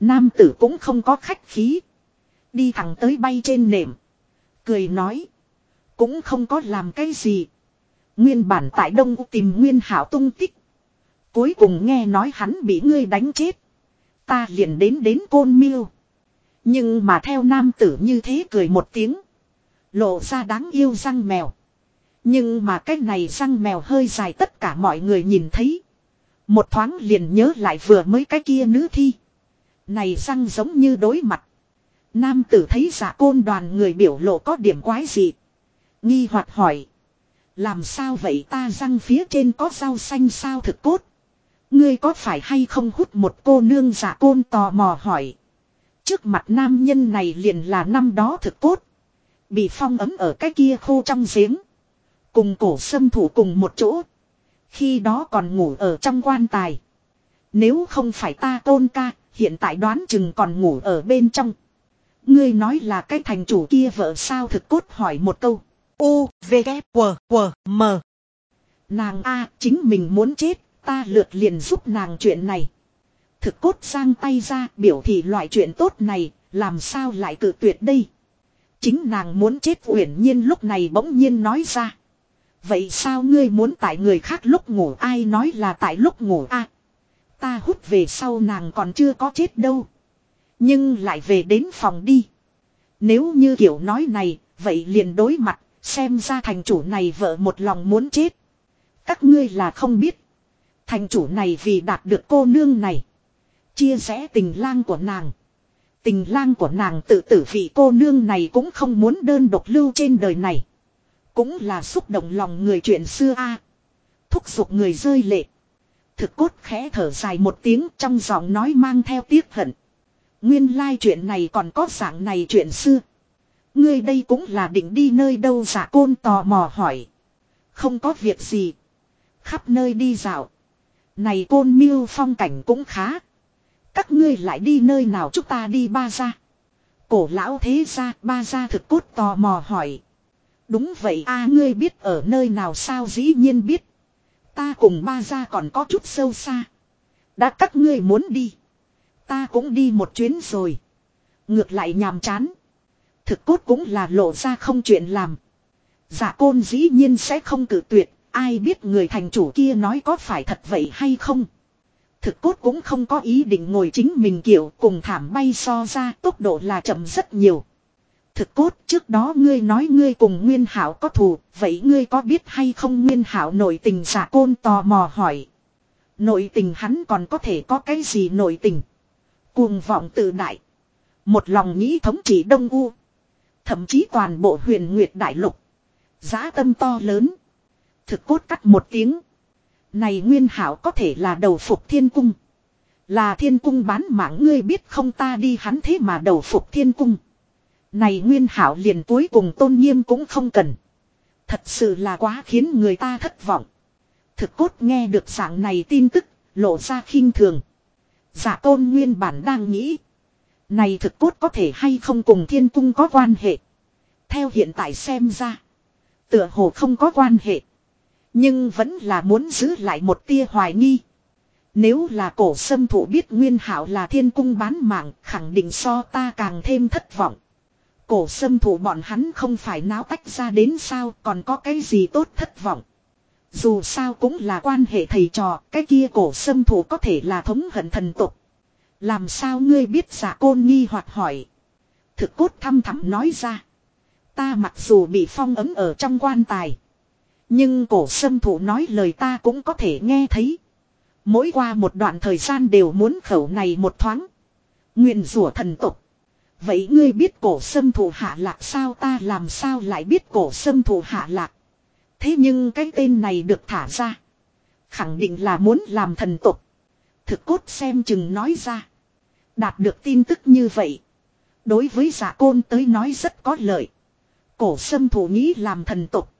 Nam tử cũng không có khách khí. Đi thẳng tới bay trên nệm. Cười nói. Cũng không có làm cái gì. Nguyên bản tại Đông tìm Nguyên Hảo tung tích. Cuối cùng nghe nói hắn bị ngươi đánh chết. Ta liền đến đến côn miêu. Nhưng mà theo nam tử như thế cười một tiếng. Lộ ra đáng yêu răng mèo. Nhưng mà cái này răng mèo hơi dài tất cả mọi người nhìn thấy. Một thoáng liền nhớ lại vừa mới cái kia nữ thi. Này răng giống như đối mặt. Nam tử thấy giả côn đoàn người biểu lộ có điểm quái gì. Nghi hoặc hỏi. Làm sao vậy ta răng phía trên có rau xanh sao thực cốt. Ngươi có phải hay không hút một cô nương giả côn tò mò hỏi. Trước mặt nam nhân này liền là năm đó thực cốt. Bị phong ấm ở cái kia khô trong giếng. Cùng cổ sâm thủ cùng một chỗ. Khi đó còn ngủ ở trong quan tài. Nếu không phải ta tôn ca, hiện tại đoán chừng còn ngủ ở bên trong. Ngươi nói là cái thành chủ kia vợ sao thực cốt hỏi một câu. U, V, K, W, W, M. Nàng A chính mình muốn chết, ta lượt liền giúp nàng chuyện này. Thực cốt sang tay ra biểu thị loại chuyện tốt này, làm sao lại cự tuyệt đây. Chính nàng muốn chết uyển nhiên lúc này bỗng nhiên nói ra. Vậy sao ngươi muốn tại người khác lúc ngủ ai nói là tại lúc ngủ a Ta hút về sau nàng còn chưa có chết đâu. Nhưng lại về đến phòng đi. Nếu như kiểu nói này, vậy liền đối mặt, xem ra thành chủ này vợ một lòng muốn chết. Các ngươi là không biết. Thành chủ này vì đạt được cô nương này. Chia sẻ tình lang của nàng. Tình lang của nàng tự tử vị cô nương này cũng không muốn đơn độc lưu trên đời này. Cũng là xúc động lòng người chuyện xưa a Thúc giục người rơi lệ. Thực cốt khẽ thở dài một tiếng trong giọng nói mang theo tiếc hận. Nguyên lai chuyện này còn có dạng này chuyện xưa. Ngươi đây cũng là định đi nơi đâu giả côn tò mò hỏi. Không có việc gì. Khắp nơi đi dạo. Này côn miêu phong cảnh cũng khá. Các ngươi lại đi nơi nào chúng ta đi ba ra. Cổ lão thế ra ba ra thực cốt tò mò hỏi. Đúng vậy a, ngươi biết ở nơi nào sao dĩ nhiên biết. Ta cùng ba ra còn có chút sâu xa. Đã các ngươi muốn đi. Ta cũng đi một chuyến rồi. Ngược lại nhàm chán. Thực cốt cũng là lộ ra không chuyện làm. Giả côn dĩ nhiên sẽ không cử tuyệt. Ai biết người thành chủ kia nói có phải thật vậy hay không. Thực cốt cũng không có ý định ngồi chính mình kiểu cùng thảm bay so ra tốc độ là chậm rất nhiều. Thực cốt trước đó ngươi nói ngươi cùng Nguyên Hảo có thù, vậy ngươi có biết hay không Nguyên Hảo nội tình giả côn tò mò hỏi. Nội tình hắn còn có thể có cái gì nội tình. Cuồng vọng tự đại. Một lòng nghĩ thống trị Đông U. Thậm chí toàn bộ huyền Nguyệt Đại Lục. Giá tâm to lớn. Thực cốt cắt một tiếng. Này Nguyên Hảo có thể là đầu phục thiên cung. Là thiên cung bán mạng ngươi biết không ta đi hắn thế mà đầu phục thiên cung. Này Nguyên Hảo liền cuối cùng tôn nghiêm cũng không cần. Thật sự là quá khiến người ta thất vọng. Thực cốt nghe được dạng này tin tức, lộ ra khinh thường. Giả tôn nguyên bản đang nghĩ. Này thực cốt có thể hay không cùng thiên cung có quan hệ. Theo hiện tại xem ra. Tựa hồ không có quan hệ. Nhưng vẫn là muốn giữ lại một tia hoài nghi. Nếu là cổ sâm thủ biết nguyên hảo là thiên cung bán mạng, khẳng định so ta càng thêm thất vọng. Cổ sâm thủ bọn hắn không phải náo tách ra đến sao, còn có cái gì tốt thất vọng. Dù sao cũng là quan hệ thầy trò, cái kia cổ sâm thủ có thể là thống hận thần tục. Làm sao ngươi biết giả côn nghi hoặc hỏi. Thực cốt thăm thắm nói ra. Ta mặc dù bị phong ấm ở trong quan tài. Nhưng cổ sâm thủ nói lời ta cũng có thể nghe thấy. Mỗi qua một đoạn thời gian đều muốn khẩu này một thoáng. Nguyện rủa thần tục. Vậy ngươi biết cổ sâm thủ hạ lạc sao ta làm sao lại biết cổ sâm thủ hạ lạc. Thế nhưng cái tên này được thả ra. Khẳng định là muốn làm thần tục. Thực cốt xem chừng nói ra. Đạt được tin tức như vậy. Đối với giả côn tới nói rất có lợi. Cổ sâm thủ nghĩ làm thần tục.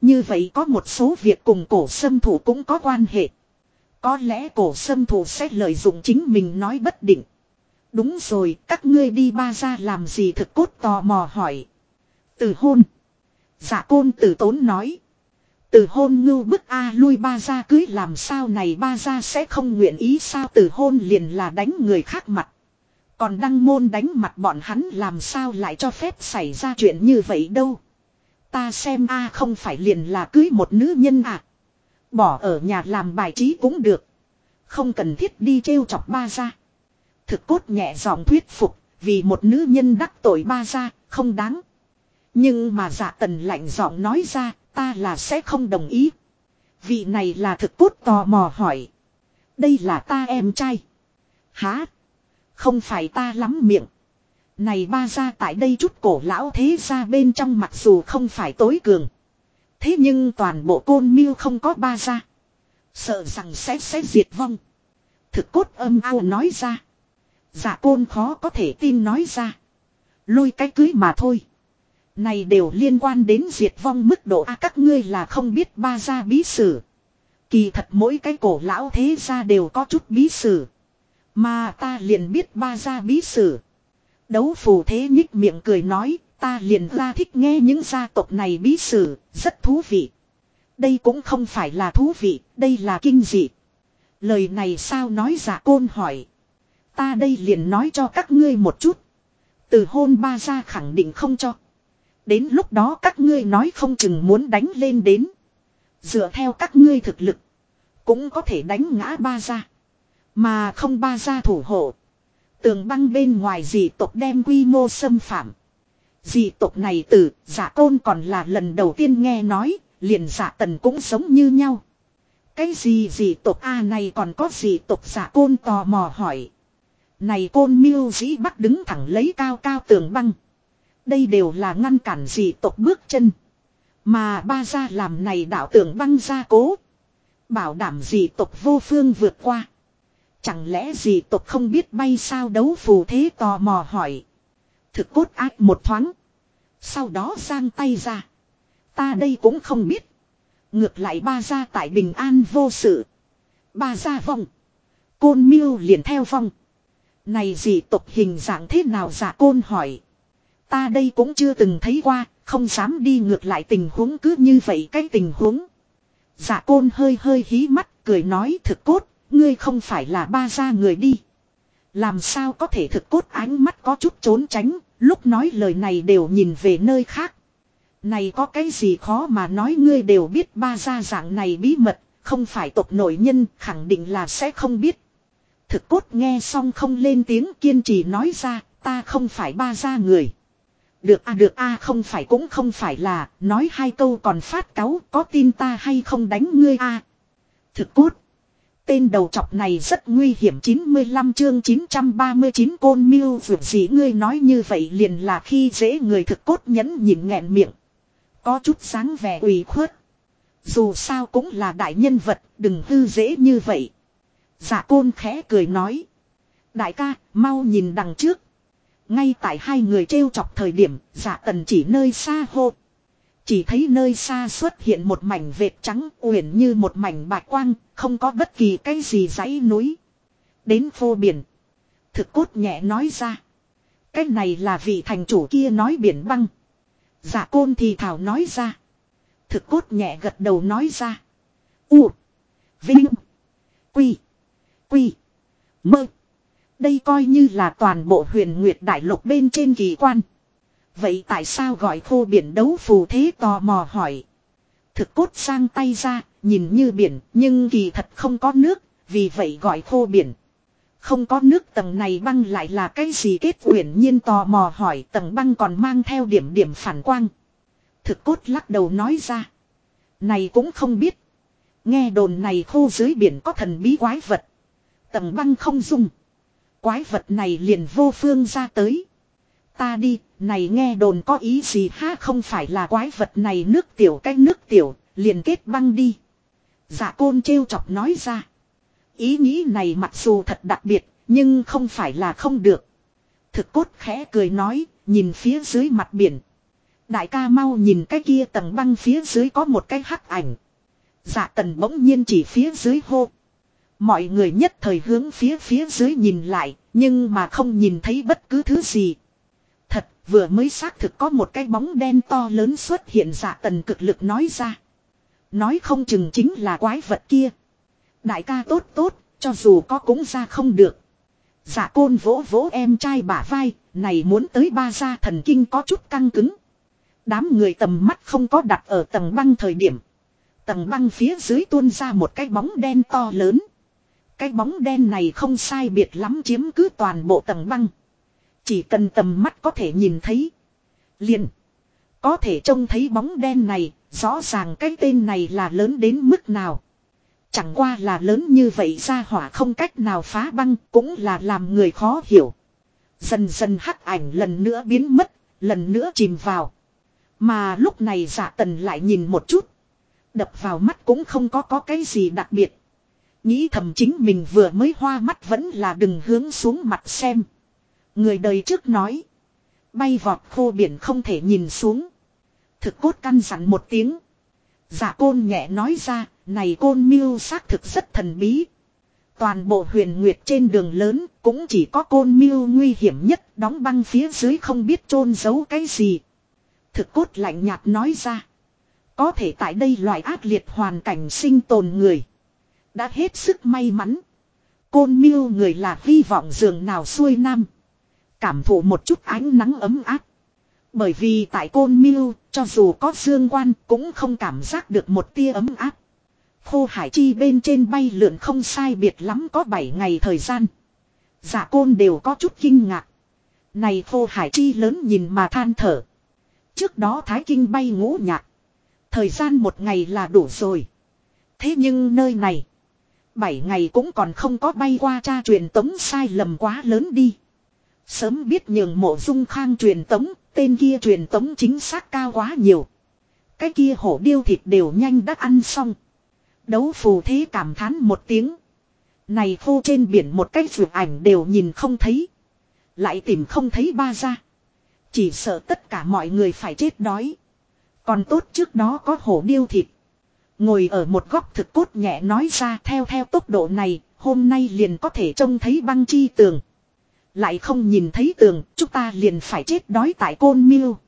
Như vậy có một số việc cùng cổ sâm thủ cũng có quan hệ. Có lẽ cổ sâm thủ sẽ lợi dụng chính mình nói bất định. Đúng rồi, các ngươi đi ba ra làm gì thực cốt tò mò hỏi. Từ hôn. Giả côn tử tốn nói. Từ hôn ngưu bức A lui ba ra cưới làm sao này ba ra sẽ không nguyện ý sao từ hôn liền là đánh người khác mặt. Còn đăng môn đánh mặt bọn hắn làm sao lại cho phép xảy ra chuyện như vậy đâu. Ta xem A không phải liền là cưới một nữ nhân à. Bỏ ở nhà làm bài trí cũng được. Không cần thiết đi trêu chọc ba ra. Thực cốt nhẹ giọng thuyết phục, vì một nữ nhân đắc tội ba ra, không đáng. Nhưng mà dạ tần lạnh giọng nói ra, ta là sẽ không đồng ý. Vị này là thực cốt tò mò hỏi. Đây là ta em trai. Há? Không phải ta lắm miệng. Này ba ra tại đây chút cổ lão thế ra bên trong mặc dù không phải tối cường. Thế nhưng toàn bộ côn miêu không có ba ra. Sợ rằng sẽ sẽ diệt vong. Thực cốt âm ao nói ra. Dạ côn khó có thể tin nói ra. Lôi cái cưới mà thôi. Này đều liên quan đến diệt vong mức độ a các ngươi là không biết ba gia bí sử. Kỳ thật mỗi cái cổ lão thế gia đều có chút bí sử. Mà ta liền biết ba gia bí sử. Đấu phù thế nhích miệng cười nói, ta liền ra thích nghe những gia tộc này bí sử, rất thú vị. Đây cũng không phải là thú vị, đây là kinh dị. Lời này sao nói giả côn hỏi. Ta đây liền nói cho các ngươi một chút. Từ hôn ba gia khẳng định không cho. Đến lúc đó các ngươi nói không chừng muốn đánh lên đến. Dựa theo các ngươi thực lực. Cũng có thể đánh ngã ba gia. Mà không ba gia thủ hộ. Tường băng bên ngoài dị tộc đem quy mô xâm phạm. Dị tộc này từ giả côn còn là lần đầu tiên nghe nói, liền giả tần cũng sống như nhau. Cái gì dị tộc A này còn có dị tộc giả côn tò mò hỏi. Này côn miêu dĩ bắt đứng thẳng lấy cao cao tường băng. Đây đều là ngăn cản dị tộc bước chân. Mà ba gia làm này đạo tưởng băng gia cố. Bảo đảm dị tộc vô phương vượt qua. Chẳng lẽ dị tộc không biết bay sao đấu phù thế tò mò hỏi. Thực cốt ác một thoáng. Sau đó giang tay ra. Ta đây cũng không biết. Ngược lại ba gia tại bình an vô sự. Ba gia vong. Côn miêu liền theo vong. Này dị tộc hình dạng thế nào giả côn hỏi. Ta đây cũng chưa từng thấy qua, không dám đi ngược lại tình huống cứ như vậy cái tình huống. Giả côn hơi hơi hí mắt, cười nói thực cốt, ngươi không phải là ba gia người đi. Làm sao có thể thực cốt ánh mắt có chút trốn tránh, lúc nói lời này đều nhìn về nơi khác. Này có cái gì khó mà nói ngươi đều biết ba gia dạng này bí mật, không phải tộc nội nhân, khẳng định là sẽ không biết. Thực cốt nghe xong không lên tiếng kiên trì nói ra, ta không phải ba gia người. Được a được a không phải cũng không phải là, nói hai câu còn phát cáu, có tin ta hay không đánh ngươi a Thực cốt. Tên đầu chọc này rất nguy hiểm 95 chương 939 côn miêu vượt gì ngươi nói như vậy liền là khi dễ người thực cốt nhẫn nhịn nghẹn miệng. Có chút sáng vẻ ủy khuất. Dù sao cũng là đại nhân vật, đừng hư dễ như vậy. Giả côn khẽ cười nói. Đại ca, mau nhìn đằng trước. Ngay tại hai người trêu chọc thời điểm, giả tần chỉ nơi xa hô. Chỉ thấy nơi xa xuất hiện một mảnh vệt trắng uyển như một mảnh bạch quang, không có bất kỳ cái gì dãy núi. Đến phô biển. Thực cốt nhẹ nói ra. Cái này là vị thành chủ kia nói biển băng. Giả côn thì thảo nói ra. Thực cốt nhẹ gật đầu nói ra. U. Vinh. Quy. Quy. Mơ. Đây coi như là toàn bộ huyền nguyệt đại lục bên trên kỳ quan. Vậy tại sao gọi khô biển đấu phù thế tò mò hỏi. Thực cốt sang tay ra, nhìn như biển, nhưng kỳ thật không có nước, vì vậy gọi khô biển. Không có nước tầng này băng lại là cái gì kết uyển nhiên tò mò hỏi tầng băng còn mang theo điểm điểm phản quang. Thực cốt lắc đầu nói ra. Này cũng không biết. Nghe đồn này khô dưới biển có thần bí quái vật. Tầng băng không dung. Quái vật này liền vô phương ra tới. Ta đi, này nghe đồn có ý gì ha không phải là quái vật này nước tiểu cái nước tiểu, liền kết băng đi. Dạ côn trêu chọc nói ra. Ý nghĩ này mặc dù thật đặc biệt, nhưng không phải là không được. Thực cốt khẽ cười nói, nhìn phía dưới mặt biển. Đại ca mau nhìn cái kia tầng băng phía dưới có một cái hắc ảnh. Dạ tần bỗng nhiên chỉ phía dưới hô. Mọi người nhất thời hướng phía phía dưới nhìn lại, nhưng mà không nhìn thấy bất cứ thứ gì. Thật, vừa mới xác thực có một cái bóng đen to lớn xuất hiện dạ tần cực lực nói ra. Nói không chừng chính là quái vật kia. Đại ca tốt tốt, cho dù có cũng ra không được. Dạ côn vỗ vỗ em trai bả vai, này muốn tới ba gia thần kinh có chút căng cứng. Đám người tầm mắt không có đặt ở tầng băng thời điểm. Tầng băng phía dưới tuôn ra một cái bóng đen to lớn. Cái bóng đen này không sai biệt lắm chiếm cứ toàn bộ tầng băng. Chỉ cần tầm mắt có thể nhìn thấy. Liền. Có thể trông thấy bóng đen này, rõ ràng cái tên này là lớn đến mức nào. Chẳng qua là lớn như vậy ra hỏa không cách nào phá băng cũng là làm người khó hiểu. Dần dần hắc ảnh lần nữa biến mất, lần nữa chìm vào. Mà lúc này giả tần lại nhìn một chút. Đập vào mắt cũng không có có cái gì đặc biệt. Nghĩ thầm chính mình vừa mới hoa mắt vẫn là đừng hướng xuống mặt xem. Người đời trước nói. Bay vọt khô biển không thể nhìn xuống. Thực cốt căn dặn một tiếng. Giả côn nhẹ nói ra, này côn miêu xác thực rất thần bí. Toàn bộ huyền nguyệt trên đường lớn cũng chỉ có côn miêu nguy hiểm nhất đóng băng phía dưới không biết chôn giấu cái gì. Thực cốt lạnh nhạt nói ra. Có thể tại đây loại ác liệt hoàn cảnh sinh tồn người. Đã hết sức may mắn. Côn miêu người là hy vọng giường nào xuôi nam. Cảm thụ một chút ánh nắng ấm áp. Bởi vì tại côn miêu, cho dù có dương quan cũng không cảm giác được một tia ấm áp. Khô hải chi bên trên bay lượn không sai biệt lắm có 7 ngày thời gian. Giả côn đều có chút kinh ngạc. Này khô hải chi lớn nhìn mà than thở. Trước đó Thái Kinh bay ngũ nhạc. Thời gian một ngày là đủ rồi. Thế nhưng nơi này. Bảy ngày cũng còn không có bay qua cha truyền tống sai lầm quá lớn đi. Sớm biết nhường mộ dung khang truyền tống, tên kia truyền tống chính xác cao quá nhiều. Cái kia hổ điêu thịt đều nhanh đã ăn xong. Đấu phù thế cảm thán một tiếng. Này khô trên biển một cái vượt ảnh đều nhìn không thấy. Lại tìm không thấy ba ra. Chỉ sợ tất cả mọi người phải chết đói. Còn tốt trước đó có hổ điêu thịt. Ngồi ở một góc thực cốt nhẹ nói ra theo theo tốc độ này, hôm nay liền có thể trông thấy băng chi tường. Lại không nhìn thấy tường, chúng ta liền phải chết đói tại côn miêu.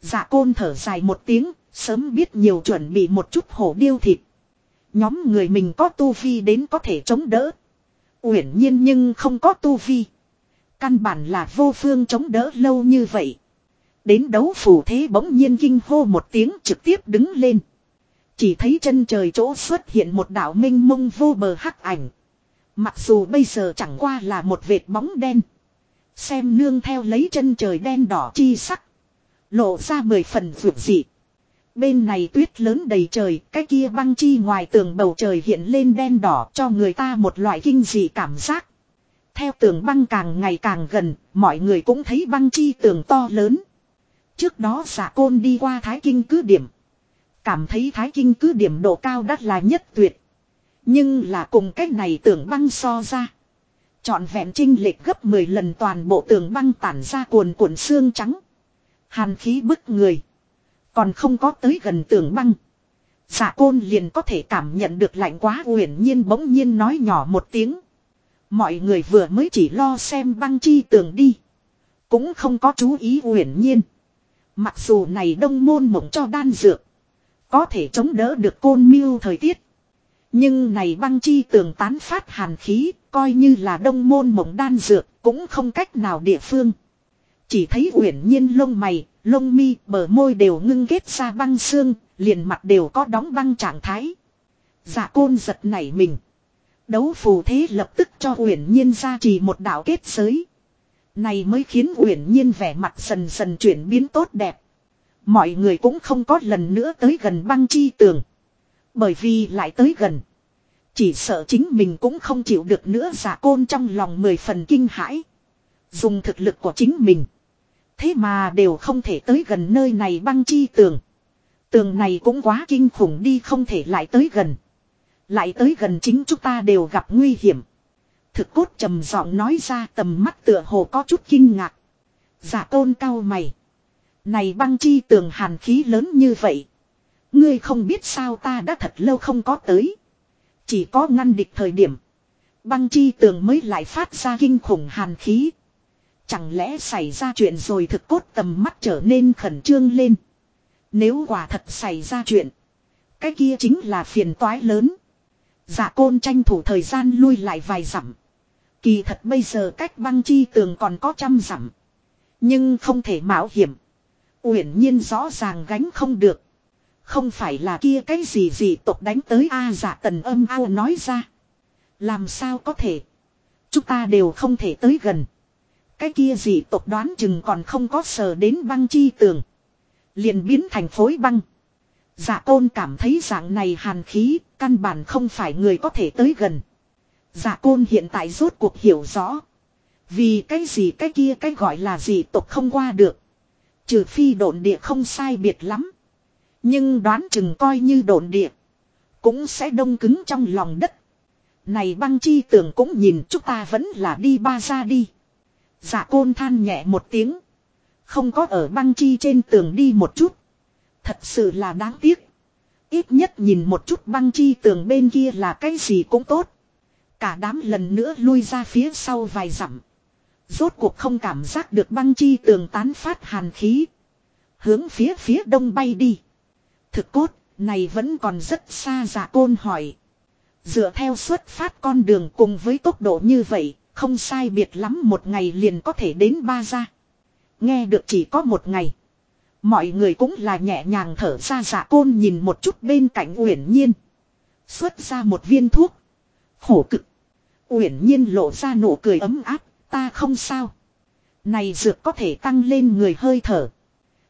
Dạ côn thở dài một tiếng, sớm biết nhiều chuẩn bị một chút hổ điêu thịt. Nhóm người mình có tu vi đến có thể chống đỡ. Uyển nhiên nhưng không có tu vi. Căn bản là vô phương chống đỡ lâu như vậy. Đến đấu phủ thế bỗng nhiên kinh hô một tiếng trực tiếp đứng lên. Chỉ thấy chân trời chỗ xuất hiện một đảo minh mông vô bờ hắc ảnh. Mặc dù bây giờ chẳng qua là một vệt bóng đen. Xem nương theo lấy chân trời đen đỏ chi sắc. Lộ ra mười phần vượt dị. Bên này tuyết lớn đầy trời, cái kia băng chi ngoài tường bầu trời hiện lên đen đỏ cho người ta một loại kinh dị cảm giác. Theo tường băng càng ngày càng gần, mọi người cũng thấy băng chi tường to lớn. Trước đó giả côn đi qua Thái Kinh cứ điểm. Cảm thấy Thái Kinh cứ điểm độ cao đắt là nhất tuyệt. Nhưng là cùng cách này tường băng so ra. Chọn vẹn trinh lệch gấp 10 lần toàn bộ tường băng tản ra cuồn cuộn xương trắng. Hàn khí bức người. Còn không có tới gần tường băng. Giả côn liền có thể cảm nhận được lạnh quá uyển nhiên bỗng nhiên nói nhỏ một tiếng. Mọi người vừa mới chỉ lo xem băng chi tường đi. Cũng không có chú ý uyển nhiên. Mặc dù này đông môn mộng cho đan dược. Có thể chống đỡ được côn mưu thời tiết. Nhưng này băng chi tường tán phát hàn khí, coi như là đông môn mộng đan dược, cũng không cách nào địa phương. Chỉ thấy uyển nhiên lông mày, Lông mi, bờ môi đều ngưng kết ra băng xương, liền mặt đều có đóng băng trạng thái. Dạ côn giật nảy mình. Đấu phù thế lập tức cho Uyển Nhiên ra trì một đạo kết giới. Này mới khiến Uyển Nhiên vẻ mặt dần dần chuyển biến tốt đẹp. Mọi người cũng không có lần nữa tới gần băng chi tường. Bởi vì lại tới gần. Chỉ sợ chính mình cũng không chịu được nữa giả côn trong lòng mười phần kinh hãi. Dùng thực lực của chính mình. Thế mà đều không thể tới gần nơi này băng chi tường. Tường này cũng quá kinh khủng đi không thể lại tới gần. Lại tới gần chính chúng ta đều gặp nguy hiểm. Thực cốt trầm giọng nói ra tầm mắt tựa hồ có chút kinh ngạc. Giả tôn cao mày. Này băng chi tường hàn khí lớn như vậy. Ngươi không biết sao ta đã thật lâu không có tới. Chỉ có ngăn địch thời điểm. Băng chi tường mới lại phát ra kinh khủng hàn khí. Chẳng lẽ xảy ra chuyện rồi thực cốt tầm mắt trở nên khẩn trương lên. Nếu quả thật xảy ra chuyện. Cái kia chính là phiền toái lớn. Dạ côn tranh thủ thời gian lui lại vài dặm. Kỳ thật bây giờ cách băng chi tường còn có trăm dặm. Nhưng không thể mạo hiểm. Uyển nhiên rõ ràng gánh không được. Không phải là kia cái gì gì tộc đánh tới A à, dạ tần âm ao nói ra. Làm sao có thể. Chúng ta đều không thể tới gần. Cái kia gì tộc đoán chừng còn không có sờ đến băng chi tường. Liền biến thành phối băng. Dạ tôn cảm thấy dạng này hàn khí, căn bản không phải người có thể tới gần. Dạ côn hiện tại rốt cuộc hiểu rõ. Vì cái gì cái kia cái gọi là gì tộc không qua được. Trừ phi độn địa không sai biệt lắm. Nhưng đoán chừng coi như độn địa. Cũng sẽ đông cứng trong lòng đất. Này băng chi tưởng cũng nhìn chúng ta vẫn là đi ba ra đi. Dạ côn than nhẹ một tiếng. Không có ở băng chi trên tường đi một chút. Thật sự là đáng tiếc. Ít nhất nhìn một chút băng chi tường bên kia là cái gì cũng tốt. Cả đám lần nữa lui ra phía sau vài dặm. Rốt cuộc không cảm giác được băng chi tường tán phát hàn khí. Hướng phía phía đông bay đi. Thực cốt, này vẫn còn rất xa dạ côn hỏi. Dựa theo xuất phát con đường cùng với tốc độ như vậy, không sai biệt lắm một ngày liền có thể đến ba gia Nghe được chỉ có một ngày. Mọi người cũng là nhẹ nhàng thở ra dạ côn nhìn một chút bên cạnh uyển nhiên. Xuất ra một viên thuốc. Khổ cực. Uyển nhiên lộ ra nụ cười ấm áp, ta không sao. Này dược có thể tăng lên người hơi thở.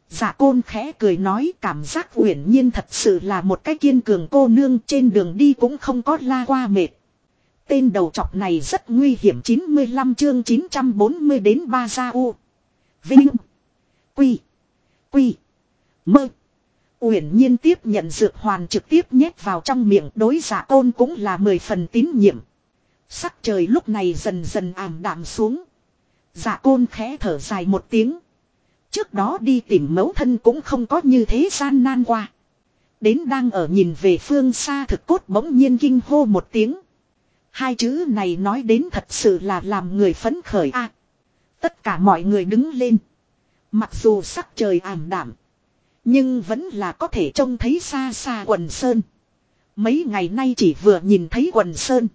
giả côn khẽ cười nói cảm giác uyển nhiên thật sự là một cái kiên cường cô nương trên đường đi cũng không có la qua mệt. Tên đầu trọc này rất nguy hiểm 95 chương 940 đến ba gia u. Vinh. Quy. Quy. Mơ. Uyển nhiên tiếp nhận dược hoàn trực tiếp nhét vào trong miệng đối giả côn cũng là mười phần tín nhiệm. Sắc trời lúc này dần dần ảm đạm xuống. Dạ côn khẽ thở dài một tiếng. Trước đó đi tìm mẫu thân cũng không có như thế gian nan qua. Đến đang ở nhìn về phương xa thực cốt bỗng nhiên kinh hô một tiếng. Hai chữ này nói đến thật sự là làm người phấn khởi a. tất cả mọi người đứng lên. Mặc dù sắc trời ảm đạm. Nhưng vẫn là có thể trông thấy xa xa quần sơn. Mấy ngày nay chỉ vừa nhìn thấy quần sơn.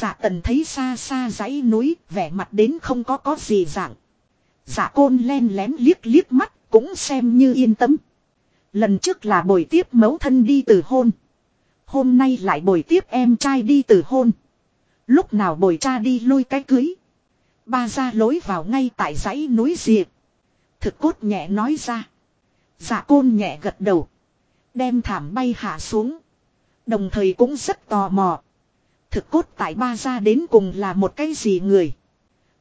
Dạ tần thấy xa xa dãy núi, vẻ mặt đến không có có gì dạng. Dạ côn len lén liếc liếc mắt, cũng xem như yên tâm. Lần trước là bồi tiếp mẫu thân đi từ hôn. Hôm nay lại bồi tiếp em trai đi từ hôn. Lúc nào bồi cha đi lôi cái cưới. Ba ra lối vào ngay tại dãy núi diệp. Thực cốt nhẹ nói ra. Dạ côn nhẹ gật đầu. Đem thảm bay hạ xuống. Đồng thời cũng rất tò mò. Thực cốt tại ba ra đến cùng là một cái gì người.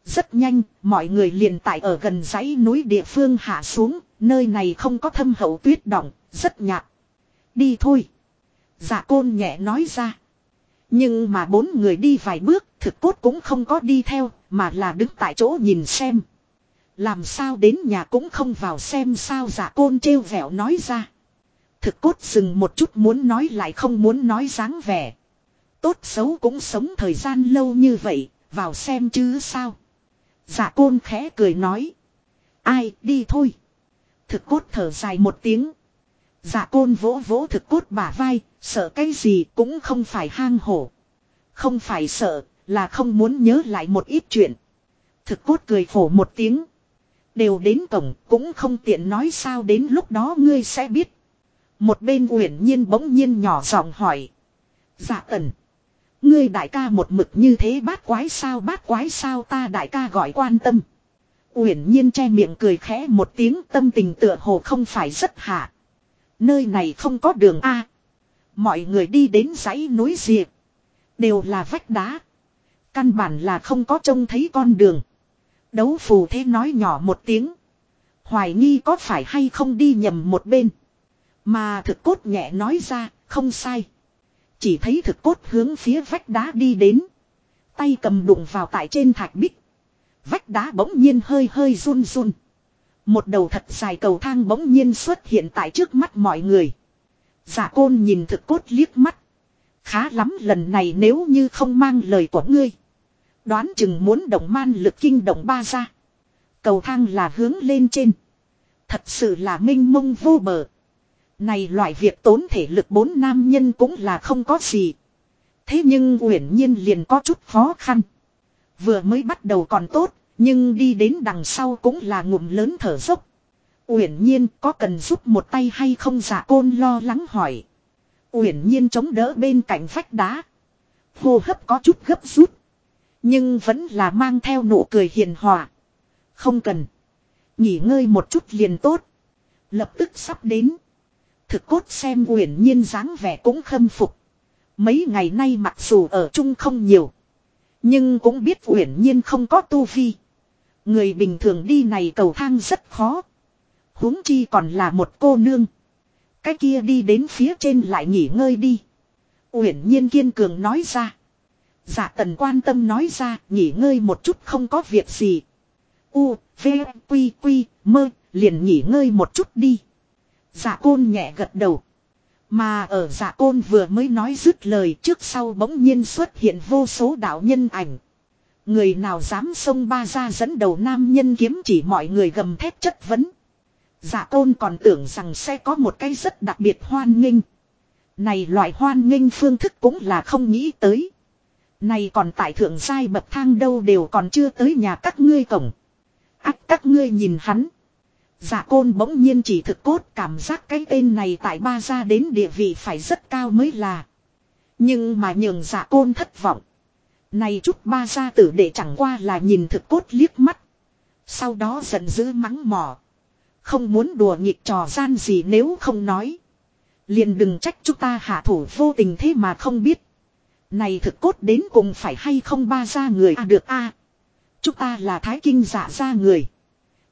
Rất nhanh, mọi người liền tại ở gần dãy núi địa phương hạ xuống, nơi này không có thâm hậu tuyết động, rất nhạt. Đi thôi. Dạ côn nhẹ nói ra. Nhưng mà bốn người đi vài bước, thực cốt cũng không có đi theo, mà là đứng tại chỗ nhìn xem. Làm sao đến nhà cũng không vào xem sao dạ côn trêu vẻo nói ra. Thực cốt dừng một chút muốn nói lại không muốn nói dáng vẻ. Tốt xấu cũng sống thời gian lâu như vậy, vào xem chứ sao. Dạ côn khẽ cười nói. Ai đi thôi. Thực cốt thở dài một tiếng. Dạ côn vỗ vỗ thực cốt bả vai, sợ cái gì cũng không phải hang hổ. Không phải sợ, là không muốn nhớ lại một ít chuyện. Thực cốt cười khổ một tiếng. Đều đến cổng cũng không tiện nói sao đến lúc đó ngươi sẽ biết. Một bên uyển nhiên bỗng nhiên nhỏ giọng hỏi. Dạ tần. Ngươi đại ca một mực như thế bát quái sao bát quái sao ta đại ca gọi quan tâm. Uyển nhiên che miệng cười khẽ một tiếng tâm tình tựa hồ không phải rất hạ. Nơi này không có đường A. Mọi người đi đến dãy núi diệp. Đều là vách đá. Căn bản là không có trông thấy con đường. Đấu phù thế nói nhỏ một tiếng. Hoài nghi có phải hay không đi nhầm một bên. Mà thực cốt nhẹ nói ra, không sai. Chỉ thấy thực cốt hướng phía vách đá đi đến. Tay cầm đụng vào tại trên thạch bích. Vách đá bỗng nhiên hơi hơi run run. Một đầu thật dài cầu thang bỗng nhiên xuất hiện tại trước mắt mọi người. Giả côn nhìn thực cốt liếc mắt. Khá lắm lần này nếu như không mang lời của ngươi. Đoán chừng muốn động man lực kinh động ba ra. Cầu thang là hướng lên trên. Thật sự là minh mông vô bờ. Này loại việc tốn thể lực bốn nam nhân cũng là không có gì. Thế nhưng uyển nhiên liền có chút khó khăn. Vừa mới bắt đầu còn tốt, nhưng đi đến đằng sau cũng là ngụm lớn thở dốc. Uyển nhiên có cần giúp một tay hay không giả dạ côn lo lắng hỏi. Uyển nhiên chống đỡ bên cạnh vách đá. Hô hấp có chút gấp rút. Nhưng vẫn là mang theo nụ cười hiền hòa. Không cần. Nghỉ ngơi một chút liền tốt. Lập tức sắp đến. Thực cốt xem uyển nhiên dáng vẻ cũng khâm phục. Mấy ngày nay mặc dù ở chung không nhiều. Nhưng cũng biết uyển nhiên không có tu vi. Người bình thường đi này cầu thang rất khó. huống chi còn là một cô nương. Cái kia đi đến phía trên lại nghỉ ngơi đi. Uyển nhiên kiên cường nói ra. giả tần quan tâm nói ra nghỉ ngơi một chút không có việc gì. U, V, Quy, Quy, mơ, liền nghỉ ngơi một chút đi. Dạ côn nhẹ gật đầu. Mà ở dạ côn vừa mới nói dứt lời trước sau bỗng nhiên xuất hiện vô số đạo nhân ảnh. Người nào dám xông ba ra dẫn đầu nam nhân kiếm chỉ mọi người gầm thép chất vấn. Dạ côn còn tưởng rằng sẽ có một cái rất đặc biệt hoan nghênh. Này loại hoan nghênh phương thức cũng là không nghĩ tới. Này còn tại thượng giai bậc thang đâu đều còn chưa tới nhà các ngươi cổng. Ác các ngươi nhìn hắn. Dạ côn bỗng nhiên chỉ thực cốt cảm giác cái tên này tại ba gia đến địa vị phải rất cao mới là. Nhưng mà nhường dạ côn thất vọng. Này chút ba gia tử để chẳng qua là nhìn thực cốt liếc mắt. Sau đó giận dữ mắng mỏ. Không muốn đùa nghịch trò gian gì nếu không nói. Liền đừng trách chúng ta hạ thủ vô tình thế mà không biết. Này thực cốt đến cùng phải hay không ba gia người à được a Chúng ta là thái kinh giả gia người.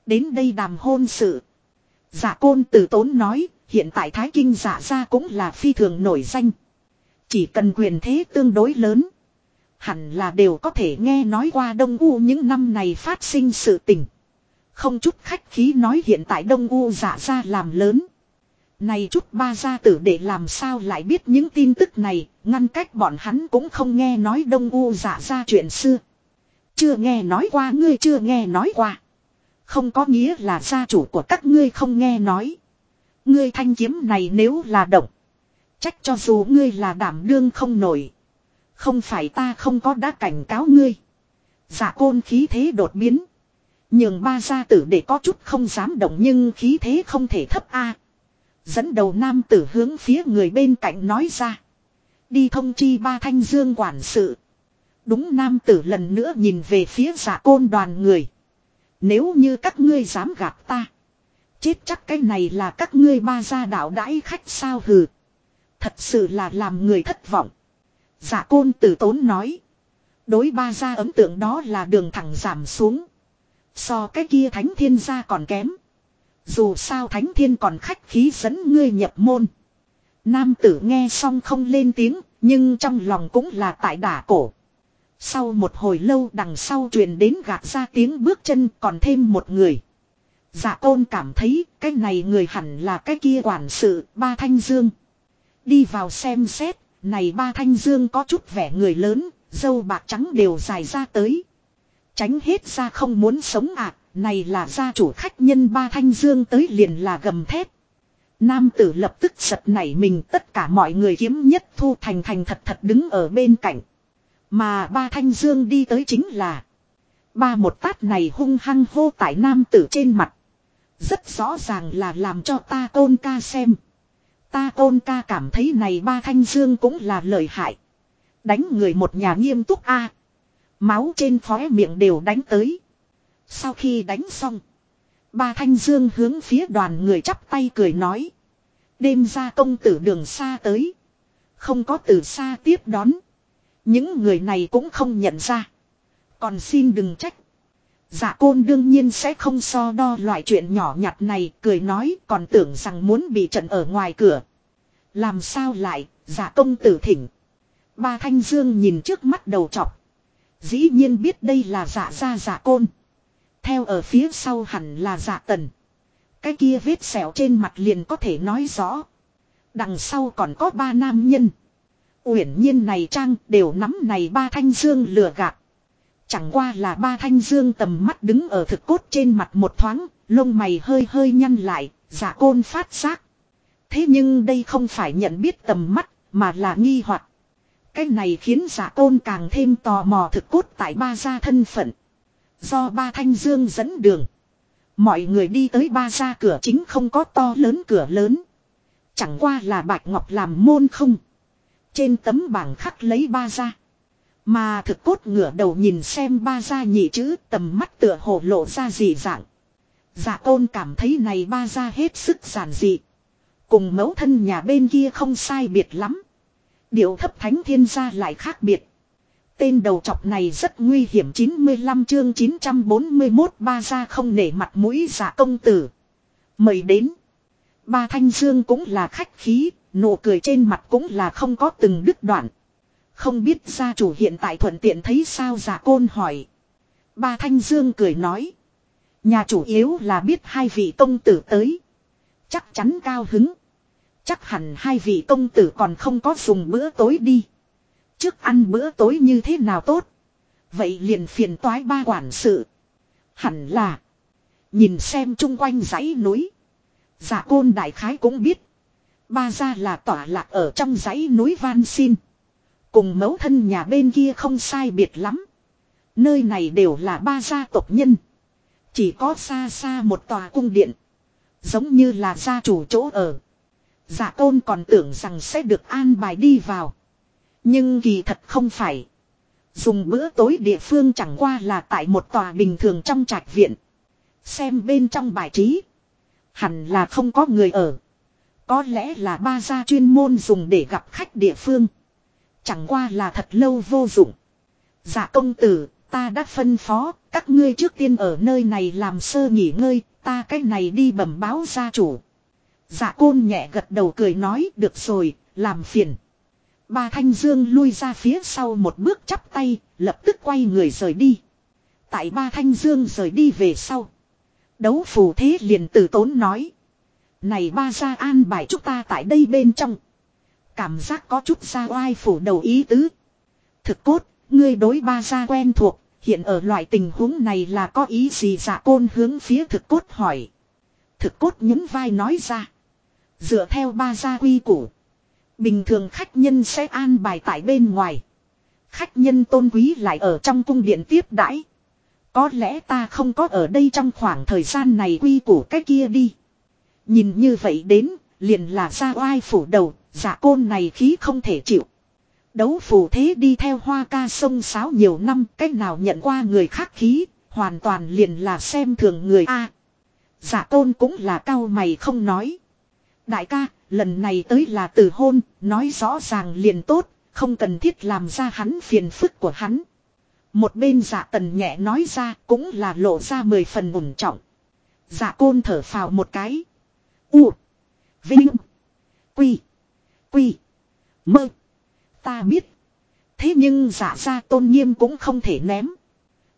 Đến đây đàm hôn sự. Giả côn từ tốn nói, hiện tại Thái Kinh giả ra cũng là phi thường nổi danh. Chỉ cần quyền thế tương đối lớn. Hẳn là đều có thể nghe nói qua Đông U những năm này phát sinh sự tình. Không chút khách khí nói hiện tại Đông U giả ra làm lớn. Này chút ba gia tử để làm sao lại biết những tin tức này, ngăn cách bọn hắn cũng không nghe nói Đông U giả ra chuyện xưa. Chưa nghe nói qua ngươi chưa nghe nói qua. Không có nghĩa là gia chủ của các ngươi không nghe nói. Ngươi thanh kiếm này nếu là động. Trách cho dù ngươi là đảm đương không nổi. Không phải ta không có đã cảnh cáo ngươi. Giả côn khí thế đột biến. Nhường ba gia tử để có chút không dám động nhưng khí thế không thể thấp a. Dẫn đầu nam tử hướng phía người bên cạnh nói ra. Đi thông chi ba thanh dương quản sự. Đúng nam tử lần nữa nhìn về phía giả côn đoàn người. Nếu như các ngươi dám gạt ta. Chết chắc cái này là các ngươi ba gia đạo đãi khách sao hừ. Thật sự là làm người thất vọng. Giả côn tử tốn nói. Đối ba gia ấn tượng đó là đường thẳng giảm xuống. So cái kia thánh thiên gia còn kém. Dù sao thánh thiên còn khách khí dẫn ngươi nhập môn. Nam tử nghe xong không lên tiếng, nhưng trong lòng cũng là tại đả cổ. Sau một hồi lâu đằng sau truyền đến gạt ra tiếng bước chân còn thêm một người. Dạ tôn cảm thấy cái này người hẳn là cái kia quản sự ba thanh dương. Đi vào xem xét, này ba thanh dương có chút vẻ người lớn, dâu bạc trắng đều dài ra tới. Tránh hết ra không muốn sống ạ, à, này là gia chủ khách nhân ba thanh dương tới liền là gầm thép. Nam tử lập tức giật nảy mình tất cả mọi người kiếm nhất thu thành thành thật thật đứng ở bên cạnh. Mà ba thanh dương đi tới chính là. Ba một tát này hung hăng hô tại nam tử trên mặt. Rất rõ ràng là làm cho ta tôn ca xem. Ta tôn ca cảm thấy này ba thanh dương cũng là lợi hại. Đánh người một nhà nghiêm túc a Máu trên khóe miệng đều đánh tới. Sau khi đánh xong. Ba thanh dương hướng phía đoàn người chắp tay cười nói. Đêm ra công tử đường xa tới. Không có từ xa tiếp đón. Những người này cũng không nhận ra. Còn xin đừng trách. Dạ côn đương nhiên sẽ không so đo loại chuyện nhỏ nhặt này, cười nói còn tưởng rằng muốn bị trận ở ngoài cửa. Làm sao lại, dạ công tử thỉnh. Ba Thanh Dương nhìn trước mắt đầu trọc. Dĩ nhiên biết đây là dạ gia dạ côn. Theo ở phía sau hẳn là dạ tần. Cái kia vết sẹo trên mặt liền có thể nói rõ. Đằng sau còn có ba nam nhân. Uyển nhiên này trang đều nắm này ba thanh dương lừa gạt. Chẳng qua là ba thanh dương tầm mắt đứng ở thực cốt trên mặt một thoáng, lông mày hơi hơi nhăn lại, giả côn phát giác. Thế nhưng đây không phải nhận biết tầm mắt, mà là nghi hoặc. Cái này khiến giả côn càng thêm tò mò thực cốt tại ba gia thân phận. Do ba thanh dương dẫn đường. Mọi người đi tới ba gia cửa chính không có to lớn cửa lớn. Chẳng qua là bạch ngọc làm môn không. Trên tấm bảng khắc lấy ba gia. Mà thực cốt ngửa đầu nhìn xem ba gia nhị chữ, tầm mắt tựa hồ lộ ra dị dạng. Dạ tôn cảm thấy này ba gia hết sức giản dị. Cùng mẫu thân nhà bên kia không sai biệt lắm. Điệu thấp thánh thiên gia lại khác biệt. Tên đầu trọc này rất nguy hiểm 95 chương 941 ba gia không nể mặt mũi giả công tử. Mời đến. Ba thanh dương cũng là khách khí, nụ cười trên mặt cũng là không có từng đứt đoạn. Không biết gia chủ hiện tại thuận tiện thấy sao giả côn hỏi. Ba Thanh Dương cười nói. Nhà chủ yếu là biết hai vị công tử tới. Chắc chắn cao hứng. Chắc hẳn hai vị công tử còn không có dùng bữa tối đi. Trước ăn bữa tối như thế nào tốt. Vậy liền phiền toái ba quản sự. Hẳn là. Nhìn xem chung quanh dãy núi. Giả côn đại khái cũng biết. Ba gia là tỏa lạc ở trong dãy núi Van Xin. Cùng mẫu thân nhà bên kia không sai biệt lắm. Nơi này đều là ba gia tộc nhân. Chỉ có xa xa một tòa cung điện. Giống như là gia chủ chỗ ở. Dạ tôn còn tưởng rằng sẽ được an bài đi vào. Nhưng kỳ thật không phải. Dùng bữa tối địa phương chẳng qua là tại một tòa bình thường trong trạch viện. Xem bên trong bài trí. Hẳn là không có người ở. Có lẽ là ba gia chuyên môn dùng để gặp khách địa phương. Chẳng qua là thật lâu vô dụng. Dạ công tử, ta đã phân phó, các ngươi trước tiên ở nơi này làm sơ nghỉ ngơi, ta cái này đi bẩm báo gia chủ. Dạ côn nhẹ gật đầu cười nói, được rồi, làm phiền. Ba Thanh Dương lui ra phía sau một bước chắp tay, lập tức quay người rời đi. Tại ba Thanh Dương rời đi về sau. Đấu phù thế liền tử tốn nói. Này ba gia an bài chúng ta tại đây bên trong. Cảm giác có chút ra oai phủ đầu ý tứ. Thực cốt, ngươi đối ba gia quen thuộc, hiện ở loại tình huống này là có ý gì dạ côn hướng phía thực cốt hỏi. Thực cốt nhún vai nói ra. Dựa theo ba gia quy củ. Bình thường khách nhân sẽ an bài tại bên ngoài. Khách nhân tôn quý lại ở trong cung điện tiếp đãi. Có lẽ ta không có ở đây trong khoảng thời gian này quy củ cái kia đi. Nhìn như vậy đến, liền là ra oai phủ đầu, giả côn này khí không thể chịu. Đấu phù thế đi theo hoa ca sông sáo nhiều năm, cách nào nhận qua người khác khí, hoàn toàn liền là xem thường người A. giả côn cũng là cao mày không nói. Đại ca, lần này tới là từ hôn, nói rõ ràng liền tốt, không cần thiết làm ra hắn phiền phức của hắn. Một bên giả tần nhẹ nói ra cũng là lộ ra mười phần ủng trọng. Giả côn thở phào một cái. U. Vinh. Quy. Quy. Mơ. Ta biết. Thế nhưng giả ra tôn nghiêm cũng không thể ném.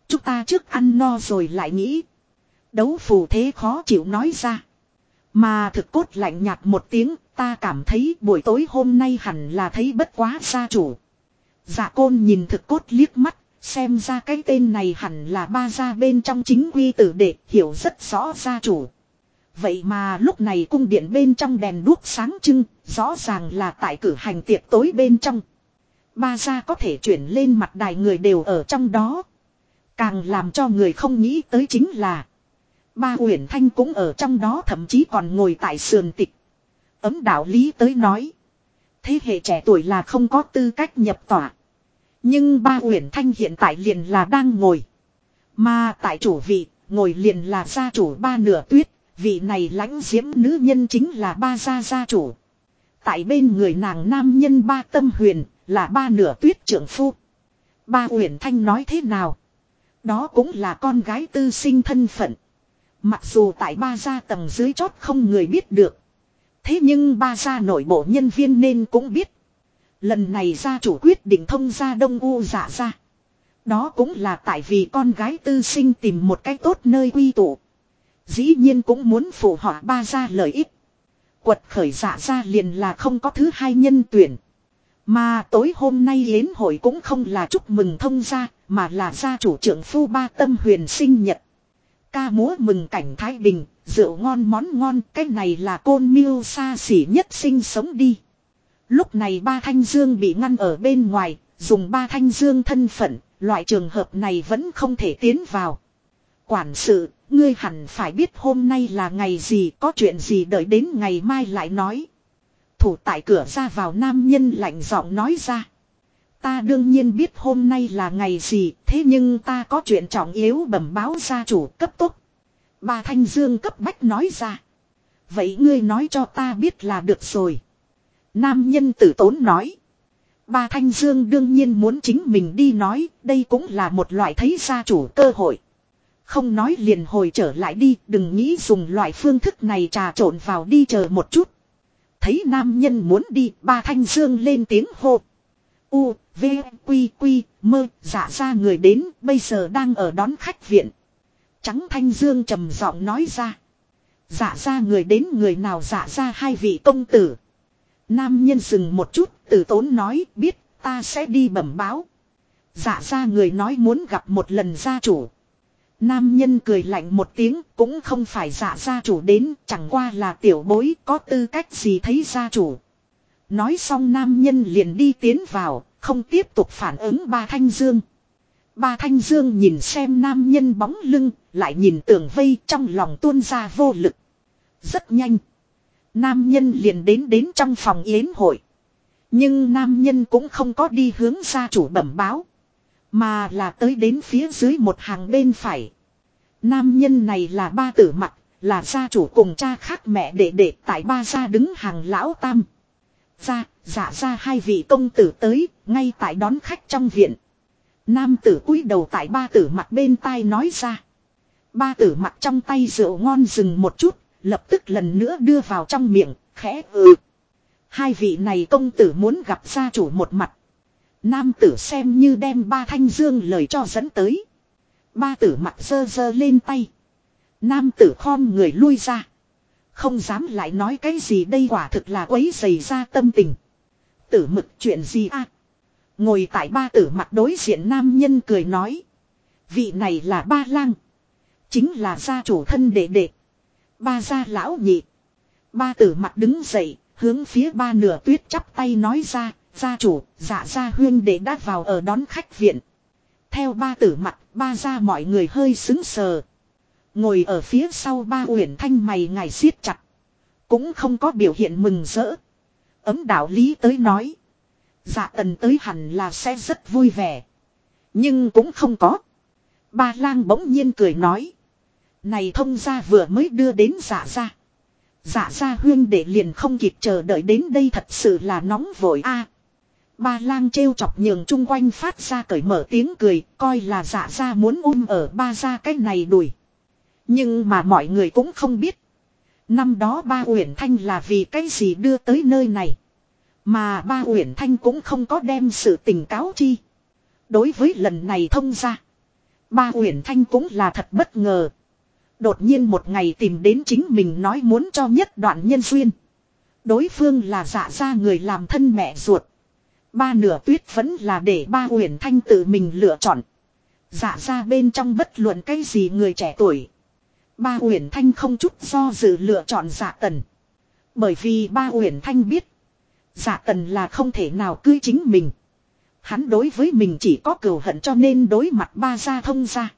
Chúng ta trước ăn no rồi lại nghĩ. Đấu phù thế khó chịu nói ra. Mà thực cốt lạnh nhạt một tiếng, ta cảm thấy buổi tối hôm nay hẳn là thấy bất quá gia chủ. Dạ côn nhìn thực cốt liếc mắt, xem ra cái tên này hẳn là ba gia bên trong chính quy tử đệ, hiểu rất rõ gia chủ. Vậy mà lúc này cung điện bên trong đèn đuốc sáng trưng, rõ ràng là tại cử hành tiệc tối bên trong. Ba gia có thể chuyển lên mặt đài người đều ở trong đó. Càng làm cho người không nghĩ tới chính là. Ba Uyển Thanh cũng ở trong đó thậm chí còn ngồi tại sườn tịch. Ấm đạo lý tới nói. Thế hệ trẻ tuổi là không có tư cách nhập tỏa. Nhưng ba Uyển Thanh hiện tại liền là đang ngồi. Mà tại chủ vị, ngồi liền là gia chủ ba nửa tuyết, vị này lãnh diễm nữ nhân chính là ba gia gia chủ. Tại bên người nàng nam nhân ba tâm huyền, là ba nửa tuyết trưởng phu. Ba Uyển Thanh nói thế nào? Đó cũng là con gái tư sinh thân phận. Mặc dù tại ba gia tầng dưới chót không người biết được. Thế nhưng ba gia nội bộ nhân viên nên cũng biết. Lần này gia chủ quyết định thông gia đông u giả ra. Đó cũng là tại vì con gái tư sinh tìm một cách tốt nơi quy tụ. Dĩ nhiên cũng muốn phụ họa ba gia lợi ích. Quật khởi giả ra liền là không có thứ hai nhân tuyển. Mà tối hôm nay yến hội cũng không là chúc mừng thông gia, mà là gia chủ trưởng phu ba tâm huyền sinh nhật. Ca múa mừng cảnh Thái Bình, rượu ngon món ngon, cái này là côn miêu xa xỉ nhất sinh sống đi. Lúc này ba thanh dương bị ngăn ở bên ngoài, dùng ba thanh dương thân phận, loại trường hợp này vẫn không thể tiến vào. Quản sự, ngươi hẳn phải biết hôm nay là ngày gì, có chuyện gì đợi đến ngày mai lại nói. Thủ tại cửa ra vào nam nhân lạnh giọng nói ra. Ta đương nhiên biết hôm nay là ngày gì, thế nhưng ta có chuyện trọng yếu bẩm báo gia chủ cấp tốc. Bà Thanh Dương cấp bách nói ra. Vậy ngươi nói cho ta biết là được rồi. Nam nhân tử tốn nói. ba Thanh Dương đương nhiên muốn chính mình đi nói, đây cũng là một loại thấy gia chủ cơ hội. Không nói liền hồi trở lại đi, đừng nghĩ dùng loại phương thức này trà trộn vào đi chờ một chút. Thấy nam nhân muốn đi, ba Thanh Dương lên tiếng hô. U, V, Quy, Quy, mơ, dạ ra người đến, bây giờ đang ở đón khách viện. Trắng Thanh Dương trầm giọng nói ra. Dạ ra người đến người nào dạ ra hai vị công tử. Nam nhân dừng một chút, tử tốn nói, biết, ta sẽ đi bẩm báo. Dạ ra người nói muốn gặp một lần gia chủ. Nam nhân cười lạnh một tiếng, cũng không phải dạ gia chủ đến, chẳng qua là tiểu bối, có tư cách gì thấy gia chủ. Nói xong nam nhân liền đi tiến vào, không tiếp tục phản ứng ba thanh dương. Ba thanh dương nhìn xem nam nhân bóng lưng, lại nhìn tường vây trong lòng tuôn ra vô lực. Rất nhanh. Nam nhân liền đến đến trong phòng yến hội. Nhưng nam nhân cũng không có đi hướng gia chủ bẩm báo. Mà là tới đến phía dưới một hàng bên phải. Nam nhân này là ba tử mặt, là gia chủ cùng cha khác mẹ đệ đệ tại ba gia đứng hàng lão tam. Ra, giả ra hai vị công tử tới, ngay tại đón khách trong viện. Nam tử cúi đầu tại ba tử mặt bên tai nói ra. Ba tử mặt trong tay rượu ngon dừng một chút, lập tức lần nữa đưa vào trong miệng, khẽ ừ. Hai vị này công tử muốn gặp gia chủ một mặt. Nam tử xem như đem ba thanh dương lời cho dẫn tới. Ba tử mặt dơ dơ lên tay. Nam tử khom người lui ra. Không dám lại nói cái gì đây quả thực là quấy dày ra tâm tình. Tử mực chuyện gì à? Ngồi tại ba tử mặt đối diện nam nhân cười nói. Vị này là ba lang. Chính là gia chủ thân đệ đệ. Ba gia lão nhị. Ba tử mặt đứng dậy, hướng phía ba nửa tuyết chắp tay nói ra, gia chủ, dạ gia huyên để đã vào ở đón khách viện. Theo ba tử mặt, ba gia mọi người hơi xứng sờ. Ngồi ở phía sau ba uyển thanh mày ngài siết chặt. Cũng không có biểu hiện mừng rỡ. Ấm đạo lý tới nói. Dạ tần tới hẳn là sẽ rất vui vẻ. Nhưng cũng không có. Ba lang bỗng nhiên cười nói. Này thông gia vừa mới đưa đến dạ gia. Dạ gia huyên để liền không kịp chờ đợi đến đây thật sự là nóng vội a. ba lang trêu chọc nhường chung quanh phát ra cởi mở tiếng cười, coi là dạ gia muốn um ở ba gia cái này đùi. Nhưng mà mọi người cũng không biết. Năm đó ba Uyển Thanh là vì cái gì đưa tới nơi này. Mà ba Uyển Thanh cũng không có đem sự tình cáo chi. Đối với lần này thông ra. Ba Uyển Thanh cũng là thật bất ngờ. Đột nhiên một ngày tìm đến chính mình nói muốn cho nhất đoạn nhân duyên. Đối phương là dạ ra người làm thân mẹ ruột. Ba nửa tuyết vẫn là để ba Uyển Thanh tự mình lựa chọn. Dạ ra bên trong bất luận cái gì người trẻ tuổi. Ba Uyển Thanh không chút do dự lựa chọn dạ tần. Bởi vì ba Uyển Thanh biết. Dạ tần là không thể nào cưới chính mình. Hắn đối với mình chỉ có cừu hận cho nên đối mặt ba gia thông gia.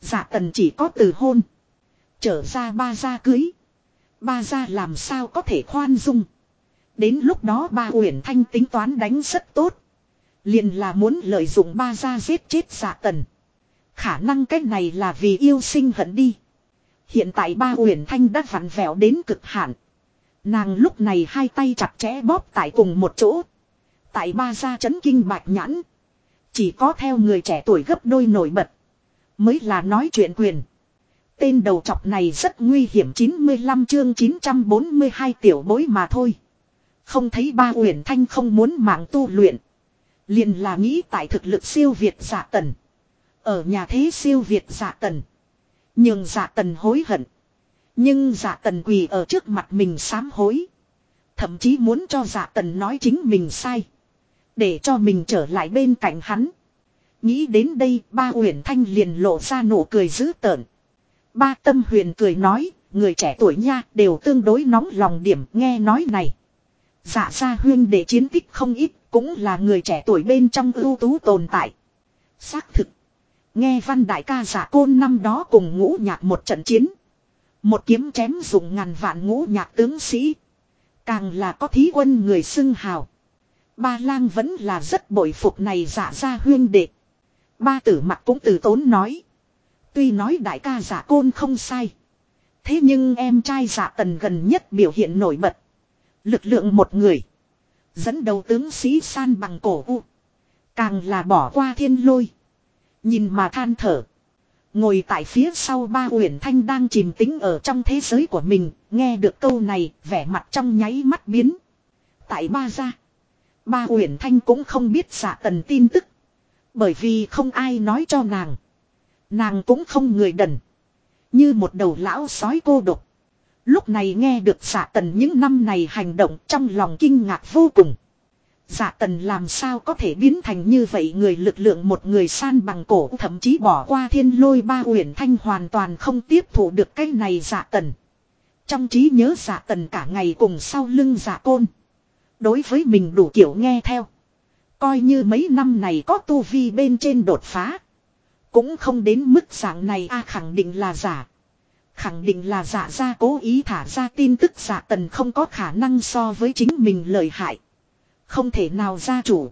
Dạ tần chỉ có từ hôn. Trở ra ba gia cưới. Ba gia làm sao có thể khoan dung. Đến lúc đó ba Uyển Thanh tính toán đánh rất tốt. Liền là muốn lợi dụng ba gia giết chết giả tần. Khả năng cái này là vì yêu sinh hận đi. Hiện tại ba Uyển Thanh đã vặn vẹo đến cực hạn. Nàng lúc này hai tay chặt chẽ bóp tại cùng một chỗ. Tại ba gia chấn kinh bạch nhãn. Chỉ có theo người trẻ tuổi gấp đôi nổi bật. Mới là nói chuyện quyền. Tên đầu chọc này rất nguy hiểm 95 chương 942 tiểu bối mà thôi. Không thấy ba uyển thanh không muốn mạng tu luyện. Liền là nghĩ tại thực lực siêu việt giả tần. Ở nhà thế siêu việt giả tần. Nhưng giả tần hối hận. Nhưng giả tần quỳ ở trước mặt mình sám hối. Thậm chí muốn cho giả tần nói chính mình sai. Để cho mình trở lại bên cạnh hắn. Nghĩ đến đây, ba uyển thanh liền lộ ra nụ cười dữ tợn. Ba tâm huyền cười nói, người trẻ tuổi nha đều tương đối nóng lòng điểm nghe nói này. Dạ gia huyên để chiến tích không ít, cũng là người trẻ tuổi bên trong ưu tú tồn tại. Xác thực. Nghe văn đại ca giả côn năm đó cùng ngũ nhạc một trận chiến. Một kiếm chém dùng ngàn vạn ngũ nhạc tướng sĩ. Càng là có thí quân người xưng hào. Ba lang vẫn là rất bội phục này giả gia huyên đệ. Ba tử mặt cũng từ tốn nói. Tuy nói đại ca giả côn không sai. Thế nhưng em trai giả tần gần nhất biểu hiện nổi bật. Lực lượng một người. Dẫn đầu tướng sĩ san bằng cổ u. Càng là bỏ qua thiên lôi. Nhìn mà than thở. Ngồi tại phía sau ba uyển thanh đang chìm tính ở trong thế giới của mình. Nghe được câu này, vẻ mặt trong nháy mắt biến. Tại ba gia. Ba uyển thanh cũng không biết giả tần tin tức. Bởi vì không ai nói cho nàng. Nàng cũng không người đần. Như một đầu lão sói cô độc. Lúc này nghe được giả tần những năm này hành động trong lòng kinh ngạc vô cùng. Giả tần làm sao có thể biến thành như vậy người lực lượng một người san bằng cổ, thậm chí bỏ qua thiên lôi ba uyển thanh hoàn toàn không tiếp thụ được cái này giả tần. Trong trí nhớ giả tần cả ngày cùng sau lưng giả côn. Đối với mình đủ kiểu nghe theo. Coi như mấy năm này có tu vi bên trên đột phá. Cũng không đến mức dạng này, a, khẳng định là giả. Khẳng định là giả ra, cố ý thả ra tin tức giả tần không có khả năng so với chính mình lợi hại. Không thể nào gia chủ.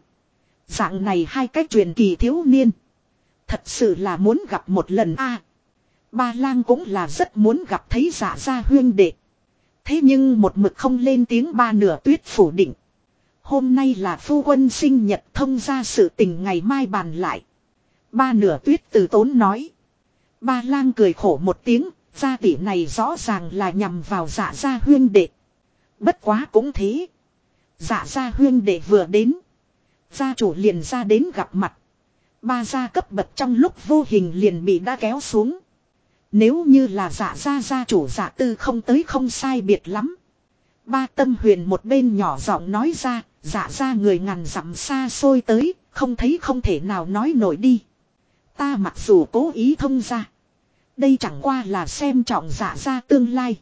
Dạng này hai cách truyền kỳ thiếu niên. Thật sự là muốn gặp một lần, a. ba lang cũng là rất muốn gặp thấy giả ra huyên đệ. Thế nhưng một mực không lên tiếng ba nửa tuyết phủ định. Hôm nay là phu quân sinh nhật, thông ra sự tình ngày mai bàn lại. Ba nửa tuyết từ tốn nói. Ba lang cười khổ một tiếng, gia tỷ này rõ ràng là nhằm vào dạ gia huyên đệ. Bất quá cũng thế. Dạ gia huyên đệ vừa đến. Gia chủ liền ra đến gặp mặt. Ba gia cấp bậc trong lúc vô hình liền bị đã kéo xuống. Nếu như là dạ gia gia chủ dạ tư không tới không sai biệt lắm. Ba tâm huyền một bên nhỏ giọng nói ra, dạ gia người ngàn dặm xa xôi tới, không thấy không thể nào nói nổi đi. Ta mặc dù cố ý thông ra. Đây chẳng qua là xem trọng giả gia tương lai.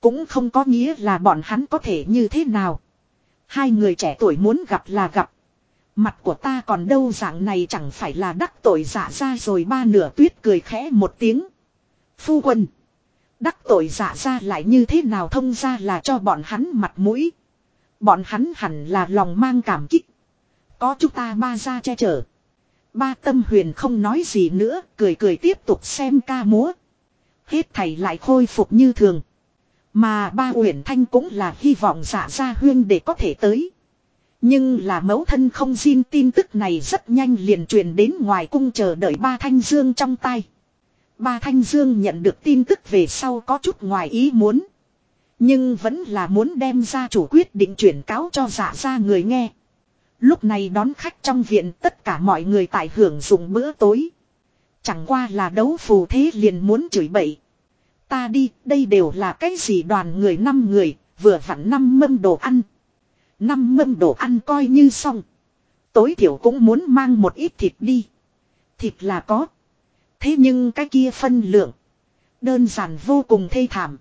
Cũng không có nghĩa là bọn hắn có thể như thế nào. Hai người trẻ tuổi muốn gặp là gặp. Mặt của ta còn đâu dạng này chẳng phải là đắc tội giả ra rồi ba nửa tuyết cười khẽ một tiếng. Phu quân. Đắc tội giả ra lại như thế nào thông ra là cho bọn hắn mặt mũi. Bọn hắn hẳn là lòng mang cảm kích. Có chúng ta ba ra che chở. Ba tâm huyền không nói gì nữa, cười cười tiếp tục xem ca múa. Hết thầy lại khôi phục như thường. Mà ba huyền thanh cũng là hy vọng giả ra huyên để có thể tới. Nhưng là mẫu thân không xin tin tức này rất nhanh liền truyền đến ngoài cung chờ đợi ba thanh dương trong tay. Ba thanh dương nhận được tin tức về sau có chút ngoài ý muốn. Nhưng vẫn là muốn đem ra chủ quyết định chuyển cáo cho giả ra người nghe. Lúc này đón khách trong viện tất cả mọi người tại hưởng dụng bữa tối. Chẳng qua là đấu phù thế liền muốn chửi bậy. Ta đi, đây đều là cái gì đoàn người năm người, vừa vặn năm mâm đồ ăn. Năm mâm đồ ăn coi như xong. Tối thiểu cũng muốn mang một ít thịt đi. Thịt là có. Thế nhưng cái kia phân lượng. Đơn giản vô cùng thê thảm.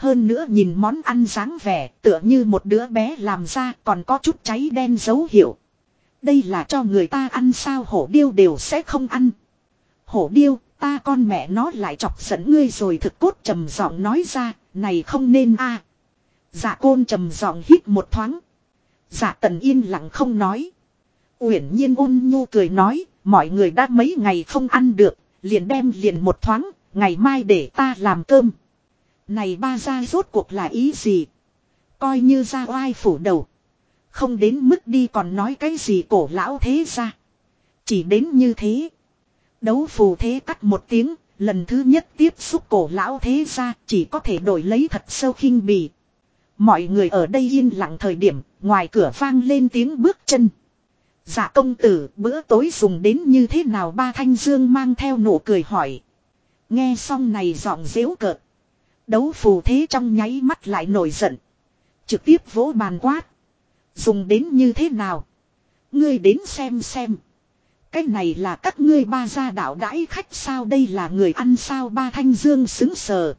Hơn nữa nhìn món ăn dáng vẻ tựa như một đứa bé làm ra còn có chút cháy đen dấu hiệu. Đây là cho người ta ăn sao hổ điêu đều sẽ không ăn. Hổ điêu, ta con mẹ nó lại chọc giận ngươi rồi thực cốt trầm giọng nói ra, này không nên a. Dạ côn trầm giọng hít một thoáng. Dạ tần yên lặng không nói. Uyển nhiên ôn nhu cười nói, mọi người đã mấy ngày không ăn được, liền đem liền một thoáng, ngày mai để ta làm cơm. Này ba gia rốt cuộc là ý gì? Coi như ra oai phủ đầu. Không đến mức đi còn nói cái gì cổ lão thế ra. Chỉ đến như thế. Đấu phù thế cắt một tiếng, lần thứ nhất tiếp xúc cổ lão thế ra chỉ có thể đổi lấy thật sâu khinh bì. Mọi người ở đây yên lặng thời điểm, ngoài cửa vang lên tiếng bước chân. Dạ công tử, bữa tối dùng đến như thế nào ba thanh dương mang theo nụ cười hỏi. Nghe xong này giọng dễu cợt. Đấu phù thế trong nháy mắt lại nổi giận. Trực tiếp vỗ bàn quát. Dùng đến như thế nào? Ngươi đến xem xem. Cái này là các ngươi ba gia đạo đãi khách sao đây là người ăn sao ba thanh dương xứng sờ.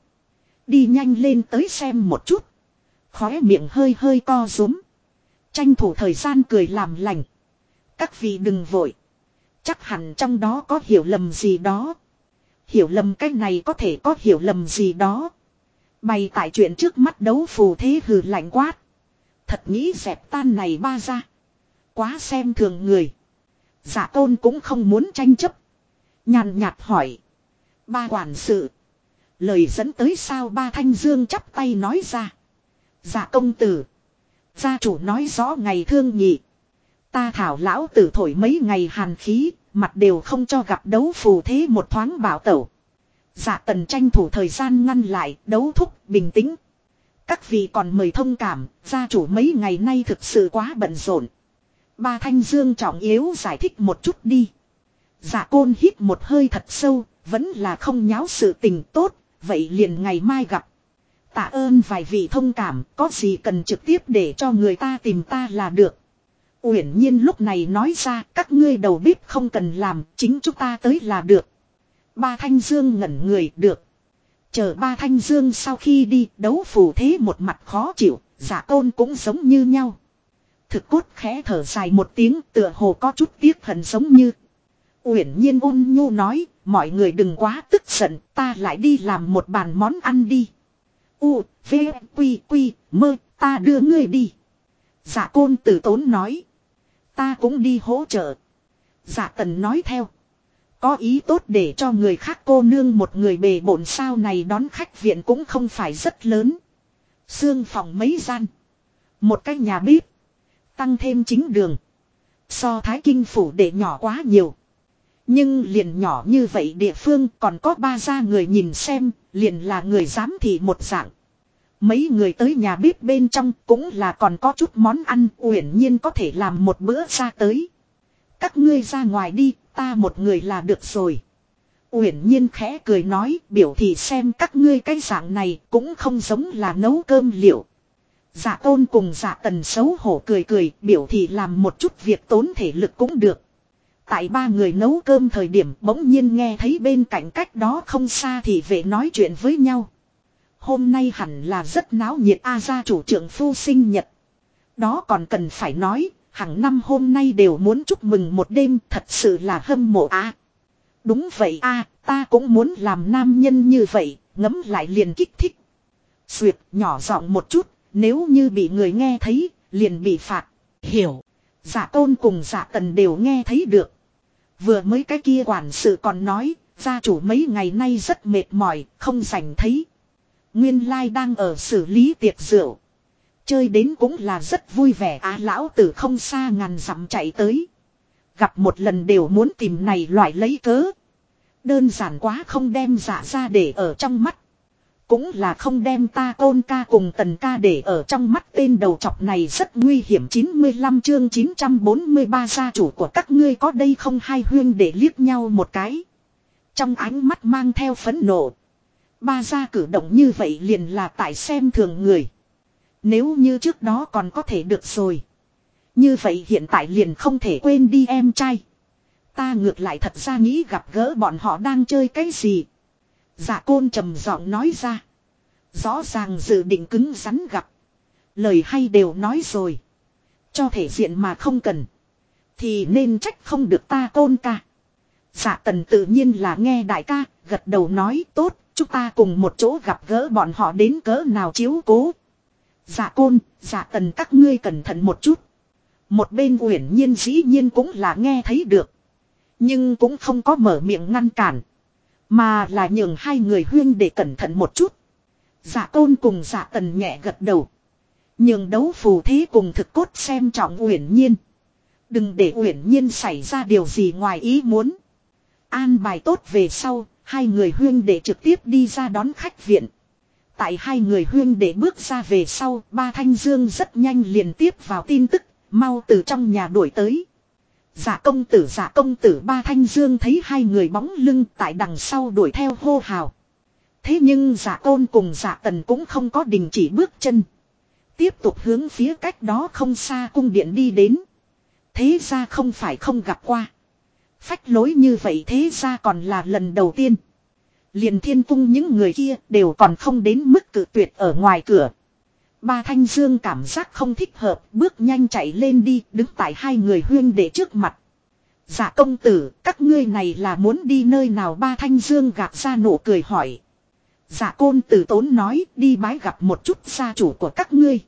Đi nhanh lên tới xem một chút. Khóe miệng hơi hơi co rúm. Tranh thủ thời gian cười làm lành. Các vị đừng vội. Chắc hẳn trong đó có hiểu lầm gì đó. Hiểu lầm cái này có thể có hiểu lầm gì đó. Bày tại chuyện trước mắt đấu phù thế hừ lạnh quát. Thật nghĩ dẹp tan này ba ra. Quá xem thường người. Giả tôn cũng không muốn tranh chấp. Nhàn nhạt hỏi. Ba quản sự. Lời dẫn tới sao ba thanh dương chắp tay nói ra. Giả công tử. Gia chủ nói rõ ngày thương nhị. Ta thảo lão tử thổi mấy ngày hàn khí. Mặt đều không cho gặp đấu phù thế một thoáng bảo tẩu. Dạ tần tranh thủ thời gian ngăn lại, đấu thúc, bình tĩnh. Các vị còn mời thông cảm, gia chủ mấy ngày nay thực sự quá bận rộn. Ba Thanh Dương trọng yếu giải thích một chút đi. Dạ côn hít một hơi thật sâu, vẫn là không nháo sự tình tốt, vậy liền ngày mai gặp. Tạ ơn vài vị thông cảm, có gì cần trực tiếp để cho người ta tìm ta là được. Uyển nhiên lúc này nói ra, các ngươi đầu bếp không cần làm, chính chúng ta tới là được. Ba Thanh Dương ngẩn người được. Chờ ba Thanh Dương sau khi đi đấu phù thế một mặt khó chịu, giả tôn cũng giống như nhau. Thực cốt khẽ thở dài một tiếng tựa hồ có chút tiếc hận giống như. Uyển nhiên ôn nhu nói, mọi người đừng quá tức giận, ta lại đi làm một bàn món ăn đi. U, V, Quy, Quy, mơ, ta đưa ngươi đi. Giả côn tử tốn nói. Ta cũng đi hỗ trợ. Giả tần nói theo. Có ý tốt để cho người khác cô nương một người bề bổn sao này đón khách viện cũng không phải rất lớn. Xương phòng mấy gian. Một cái nhà bếp. Tăng thêm chính đường. So thái kinh phủ để nhỏ quá nhiều. Nhưng liền nhỏ như vậy địa phương còn có ba gia người nhìn xem, liền là người dám thì một dạng. Mấy người tới nhà bếp bên trong cũng là còn có chút món ăn uyển nhiên có thể làm một bữa ra tới. Các ngươi ra ngoài đi, ta một người là được rồi. Uyển nhiên khẽ cười nói, biểu thị xem các ngươi cái dạng này cũng không giống là nấu cơm liệu. Dạ tôn cùng dạ tần xấu hổ cười cười, biểu thị làm một chút việc tốn thể lực cũng được. Tại ba người nấu cơm thời điểm bỗng nhiên nghe thấy bên cạnh cách đó không xa thì về nói chuyện với nhau. Hôm nay hẳn là rất náo nhiệt A gia chủ trưởng phu sinh nhật. Đó còn cần phải nói, hàng năm hôm nay đều muốn chúc mừng một đêm thật sự là hâm mộ a. Đúng vậy a, ta cũng muốn làm nam nhân như vậy, ngấm lại liền kích thích. Xuyệt nhỏ giọng một chút, nếu như bị người nghe thấy, liền bị phạt. Hiểu. Giả tôn cùng giả tần đều nghe thấy được. Vừa mới cái kia quản sự còn nói, gia chủ mấy ngày nay rất mệt mỏi, không rảnh thấy. Nguyên lai đang ở xử lý tiệc rượu. Chơi đến cũng là rất vui vẻ á lão tử không xa ngàn dặm chạy tới. Gặp một lần đều muốn tìm này loại lấy cớ. Đơn giản quá không đem giả ra để ở trong mắt. Cũng là không đem ta côn ca cùng tần ca để ở trong mắt tên đầu chọc này rất nguy hiểm 95 chương 943 gia chủ của các ngươi có đây không hai huyên để liếc nhau một cái. Trong ánh mắt mang theo phấn nộ. Ba gia cử động như vậy liền là tại xem thường người. Nếu như trước đó còn có thể được rồi. Như vậy hiện tại liền không thể quên đi em trai. Ta ngược lại thật ra nghĩ gặp gỡ bọn họ đang chơi cái gì. Dạ côn trầm giọng nói ra. Rõ ràng dự định cứng rắn gặp. Lời hay đều nói rồi. Cho thể diện mà không cần. Thì nên trách không được ta côn ca. Dạ tần tự nhiên là nghe đại ca, gật đầu nói tốt, chúng ta cùng một chỗ gặp gỡ bọn họ đến cỡ nào chiếu cố. Dạ côn, dạ tần các ngươi cẩn thận một chút. Một bên uyển nhiên dĩ nhiên cũng là nghe thấy được. Nhưng cũng không có mở miệng ngăn cản. Mà là nhường hai người huyên để cẩn thận một chút. Dạ côn cùng dạ tần nhẹ gật đầu. Nhường đấu phù thế cùng thực cốt xem trọng uyển nhiên. Đừng để uyển nhiên xảy ra điều gì ngoài ý muốn. An bài tốt về sau, hai người huyên để trực tiếp đi ra đón khách viện. Tại hai người huyên để bước ra về sau, ba thanh dương rất nhanh liền tiếp vào tin tức, mau từ trong nhà đuổi tới. Giả công tử giả công tử ba thanh dương thấy hai người bóng lưng tại đằng sau đuổi theo hô hào. Thế nhưng giả tôn cùng giả tần cũng không có đình chỉ bước chân. Tiếp tục hướng phía cách đó không xa cung điện đi đến. Thế ra không phải không gặp qua. Phách lối như vậy thế ra còn là lần đầu tiên. Liền thiên cung những người kia đều còn không đến mức cự tuyệt ở ngoài cửa. Ba Thanh Dương cảm giác không thích hợp, bước nhanh chạy lên đi, đứng tại hai người huyên để trước mặt. Dạ công tử, các ngươi này là muốn đi nơi nào ba Thanh Dương gạt ra nụ cười hỏi. Dạ côn tử tốn nói, đi bái gặp một chút gia chủ của các ngươi.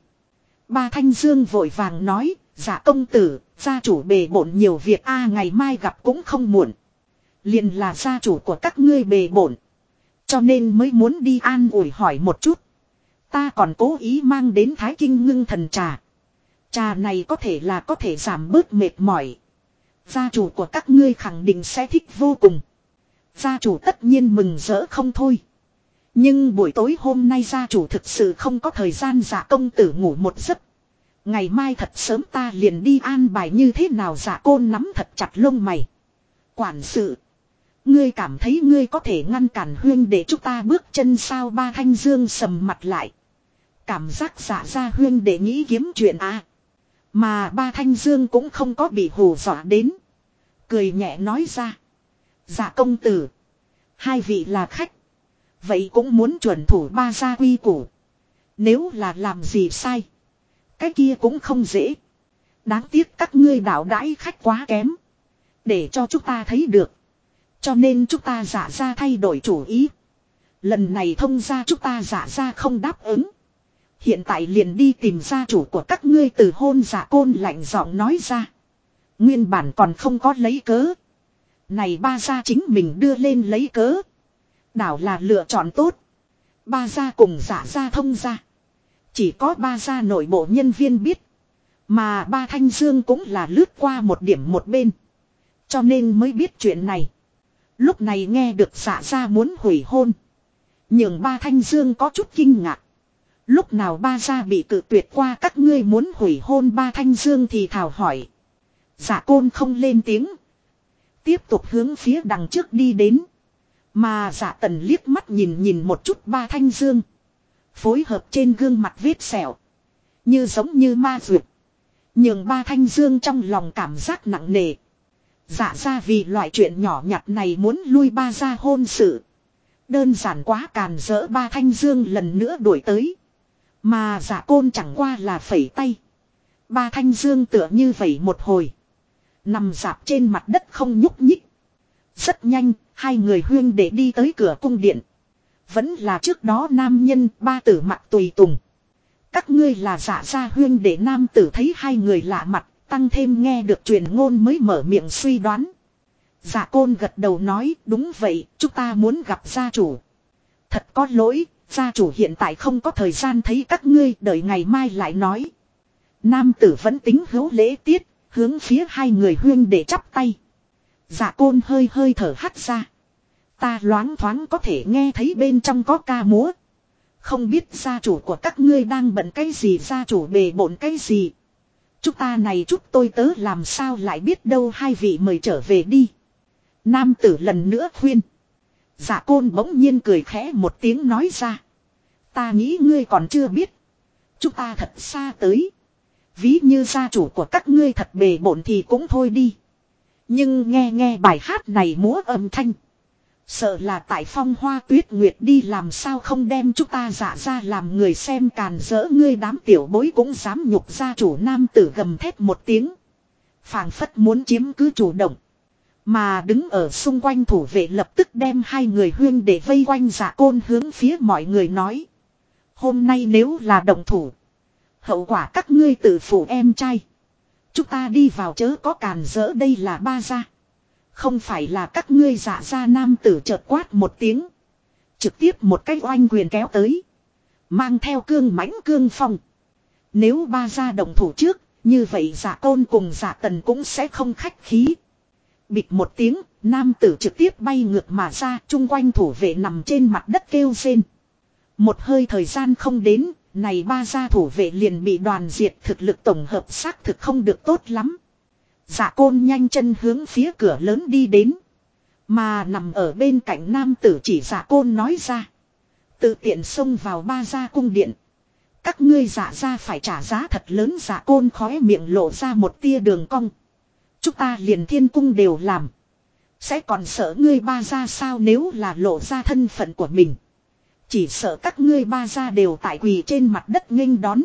Ba Thanh Dương vội vàng nói, dạ công tử, gia chủ bề bổn nhiều việc a ngày mai gặp cũng không muộn. Liền là gia chủ của các ngươi bề bổn. Cho nên mới muốn đi an ủi hỏi một chút. Ta còn cố ý mang đến thái kinh ngưng thần trà. Trà này có thể là có thể giảm bớt mệt mỏi. Gia chủ của các ngươi khẳng định sẽ thích vô cùng. Gia chủ tất nhiên mừng rỡ không thôi. Nhưng buổi tối hôm nay gia chủ thực sự không có thời gian giả công tử ngủ một giấc. Ngày mai thật sớm ta liền đi an bài như thế nào giả côn nắm thật chặt lông mày. Quản sự. Ngươi cảm thấy ngươi có thể ngăn cản huyên để chúng ta bước chân sao ba thanh dương sầm mặt lại. Cảm giác giả ra huyên để nghĩ kiếm chuyện à. Mà ba thanh dương cũng không có bị hù dọa đến. Cười nhẹ nói ra. Dạ công tử. Hai vị là khách. Vậy cũng muốn chuẩn thủ ba gia quy củ. Nếu là làm gì sai. Cái kia cũng không dễ. Đáng tiếc các ngươi đạo đãi khách quá kém. Để cho chúng ta thấy được. Cho nên chúng ta giả ra thay đổi chủ ý. Lần này thông ra chúng ta giả ra không đáp ứng. Hiện tại liền đi tìm gia chủ của các ngươi từ hôn giả côn lạnh giọng nói ra. Nguyên bản còn không có lấy cớ. Này ba gia chính mình đưa lên lấy cớ. Đảo là lựa chọn tốt. Ba gia cùng giả gia thông gia. Chỉ có ba gia nội bộ nhân viên biết. Mà ba thanh dương cũng là lướt qua một điểm một bên. Cho nên mới biết chuyện này. Lúc này nghe được xả gia muốn hủy hôn. Nhưng ba thanh dương có chút kinh ngạc. Lúc nào ba gia bị cự tuyệt qua các ngươi muốn hủy hôn ba thanh dương thì thảo hỏi. Giả côn không lên tiếng. Tiếp tục hướng phía đằng trước đi đến. Mà giả tần liếc mắt nhìn nhìn một chút ba thanh dương. Phối hợp trên gương mặt vết sẹo. Như giống như ma duyệt. Nhưng ba thanh dương trong lòng cảm giác nặng nề. Dạ ra vì loại chuyện nhỏ nhặt này muốn lui ba ra hôn sự. Đơn giản quá càn rỡ ba thanh dương lần nữa đuổi tới. Mà giả côn chẳng qua là phẩy tay. Ba thanh dương tựa như vậy một hồi. Nằm dạp trên mặt đất không nhúc nhích. Rất nhanh, hai người huyên để đi tới cửa cung điện. Vẫn là trước đó nam nhân ba tử mặt tùy tùng. Các ngươi là giả gia huyên để nam tử thấy hai người lạ mặt, tăng thêm nghe được truyền ngôn mới mở miệng suy đoán. Giả côn gật đầu nói đúng vậy, chúng ta muốn gặp gia chủ. Thật có lỗi, gia chủ hiện tại không có thời gian thấy các ngươi đợi ngày mai lại nói. Nam tử vẫn tính hữu lễ tiết, hướng phía hai người huyên để chắp tay. Dạ côn hơi hơi thở hắt ra. Ta loáng thoáng có thể nghe thấy bên trong có ca múa. Không biết gia chủ của các ngươi đang bận cái gì gia chủ bề bộn cái gì. Chúng ta này chút tôi tớ làm sao lại biết đâu hai vị mời trở về đi. Nam tử lần nữa khuyên. Dạ côn bỗng nhiên cười khẽ một tiếng nói ra. Ta nghĩ ngươi còn chưa biết. Chúng ta thật xa tới. Ví như gia chủ của các ngươi thật bề bộn thì cũng thôi đi. Nhưng nghe nghe bài hát này múa âm thanh. Sợ là tại phong hoa tuyết nguyệt đi làm sao không đem chúng ta giả ra làm người xem càn rỡ ngươi đám tiểu bối cũng dám nhục gia chủ nam tử gầm thét một tiếng. phảng phất muốn chiếm cứ chủ động. Mà đứng ở xung quanh thủ vệ lập tức đem hai người huyên để vây quanh giả dạ côn hướng phía mọi người nói. Hôm nay nếu là động thủ. Hậu quả các ngươi tự phụ em trai. Chúng ta đi vào chớ có càn rỡ đây là ba gia. Không phải là các ngươi giả ra nam tử chợt quát một tiếng. Trực tiếp một cái oanh quyền kéo tới. Mang theo cương mãnh cương phong. Nếu ba gia động thủ trước, như vậy giả côn cùng giả tần cũng sẽ không khách khí. Bịt một tiếng, nam tử trực tiếp bay ngược mà ra, chung quanh thủ vệ nằm trên mặt đất kêu rên. Một hơi thời gian không đến, này ba gia thủ vệ liền bị đoàn diệt thực lực tổng hợp xác thực không được tốt lắm. Dạ côn nhanh chân hướng phía cửa lớn đi đến. Mà nằm ở bên cạnh nam tử chỉ dạ côn nói ra. Tự tiện xông vào ba gia cung điện. Các ngươi dạ ra phải trả giá thật lớn dạ côn khói miệng lộ ra một tia đường cong. Chúng ta liền thiên cung đều làm. Sẽ còn sợ ngươi ba gia sao nếu là lộ ra thân phận của mình. Chỉ sợ các ngươi ba gia đều tại quỳ trên mặt đất nghênh đón.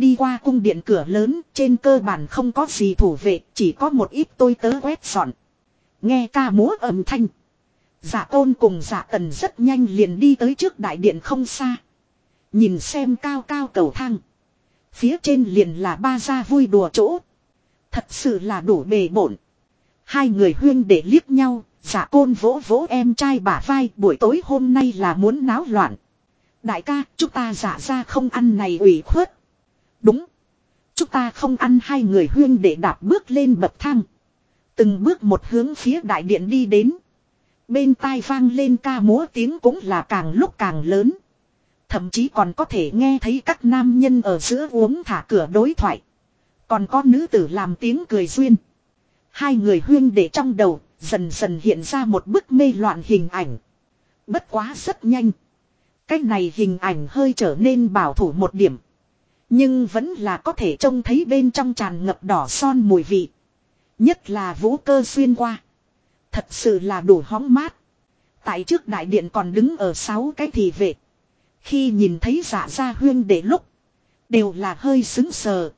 Đi qua cung điện cửa lớn, trên cơ bản không có gì thủ vệ, chỉ có một ít tôi tớ quét dọn. Nghe ca múa âm thanh. Giả tôn cùng giả tần rất nhanh liền đi tới trước đại điện không xa. Nhìn xem cao cao cầu thang. Phía trên liền là ba gia vui đùa chỗ. Thật sự là đủ bề bổn. Hai người huyên để liếc nhau, giả côn vỗ vỗ em trai bả vai buổi tối hôm nay là muốn náo loạn. Đại ca, chúng ta giả ra không ăn này ủy khuất. Đúng. Chúng ta không ăn hai người huyên để đạp bước lên bậc thang. Từng bước một hướng phía đại điện đi đến. Bên tai vang lên ca múa tiếng cũng là càng lúc càng lớn. Thậm chí còn có thể nghe thấy các nam nhân ở giữa uống thả cửa đối thoại. Còn có nữ tử làm tiếng cười duyên. Hai người huyên để trong đầu, dần dần hiện ra một bức mê loạn hình ảnh. Bất quá rất nhanh. Cách này hình ảnh hơi trở nên bảo thủ một điểm. Nhưng vẫn là có thể trông thấy bên trong tràn ngập đỏ son mùi vị. Nhất là vũ cơ xuyên qua. Thật sự là đủ hóng mát. Tại trước đại điện còn đứng ở sáu cái thị vệ. Khi nhìn thấy giả gia huyên để lúc. Đều là hơi xứng sờ.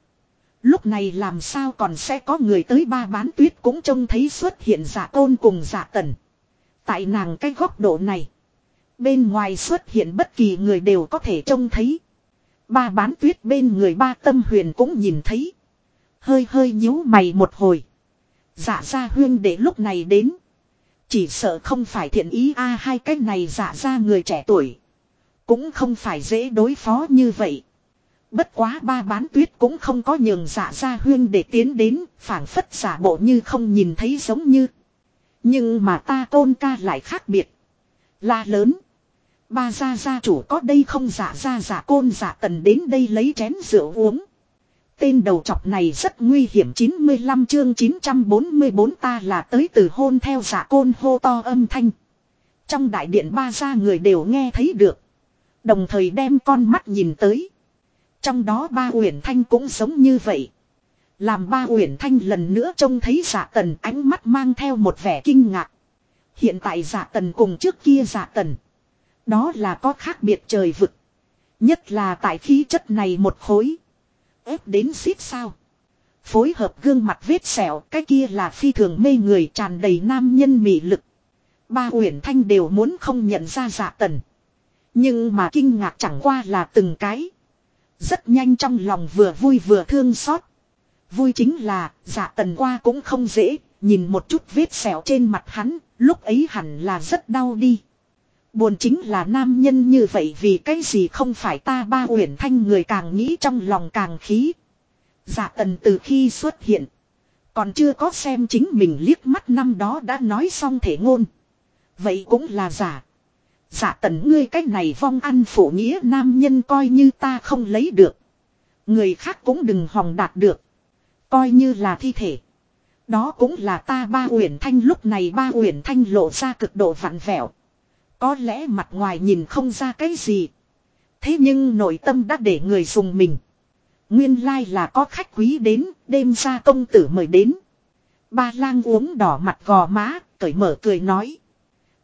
Lúc này làm sao còn sẽ có người tới ba bán tuyết cũng trông thấy xuất hiện giả tôn cùng giả tần. Tại nàng cái góc độ này. Bên ngoài xuất hiện bất kỳ người đều có thể trông thấy. Ba bán tuyết bên người ba tâm huyền cũng nhìn thấy. Hơi hơi nhíu mày một hồi. Dạ ra huyên để lúc này đến. Chỉ sợ không phải thiện ý a hai cái này dạ ra người trẻ tuổi. Cũng không phải dễ đối phó như vậy. Bất quá ba bán tuyết cũng không có nhường dạ ra huyên để tiến đến, phảng phất giả bộ như không nhìn thấy giống như. Nhưng mà ta tôn ca lại khác biệt. La lớn. Ba gia gia chủ có đây không giả gia giả côn giả tần đến đây lấy chén rượu uống. Tên đầu chọc này rất nguy hiểm 95 chương 944 ta là tới từ hôn theo giả côn hô to âm thanh. Trong đại điện ba gia người đều nghe thấy được. Đồng thời đem con mắt nhìn tới. Trong đó ba uyển thanh cũng giống như vậy. Làm ba uyển thanh lần nữa trông thấy giả tần ánh mắt mang theo một vẻ kinh ngạc. Hiện tại giả tần cùng trước kia giả tần. Đó là có khác biệt trời vực. Nhất là tại khí chất này một khối. ép đến xít sao. Phối hợp gương mặt vết sẹo cái kia là phi thường mê người tràn đầy nam nhân mị lực. Ba uyển thanh đều muốn không nhận ra giả tần. Nhưng mà kinh ngạc chẳng qua là từng cái. Rất nhanh trong lòng vừa vui vừa thương xót. Vui chính là, dạ tần qua cũng không dễ, nhìn một chút vết sẹo trên mặt hắn, lúc ấy hẳn là rất đau đi. Buồn chính là nam nhân như vậy vì cái gì không phải ta ba uyển thanh người càng nghĩ trong lòng càng khí. Dạ tần từ khi xuất hiện. Còn chưa có xem chính mình liếc mắt năm đó đã nói xong thể ngôn. Vậy cũng là giả. giả tần ngươi cách này vong ăn phổ nghĩa nam nhân coi như ta không lấy được. Người khác cũng đừng hòng đạt được. Coi như là thi thể. Đó cũng là ta ba uyển thanh lúc này ba uyển thanh lộ ra cực độ vặn vẹo. Có lẽ mặt ngoài nhìn không ra cái gì. Thế nhưng nội tâm đã để người dùng mình. Nguyên lai là có khách quý đến, đêm ra công tử mời đến. Ba lang uống đỏ mặt gò má, cởi mở cười nói.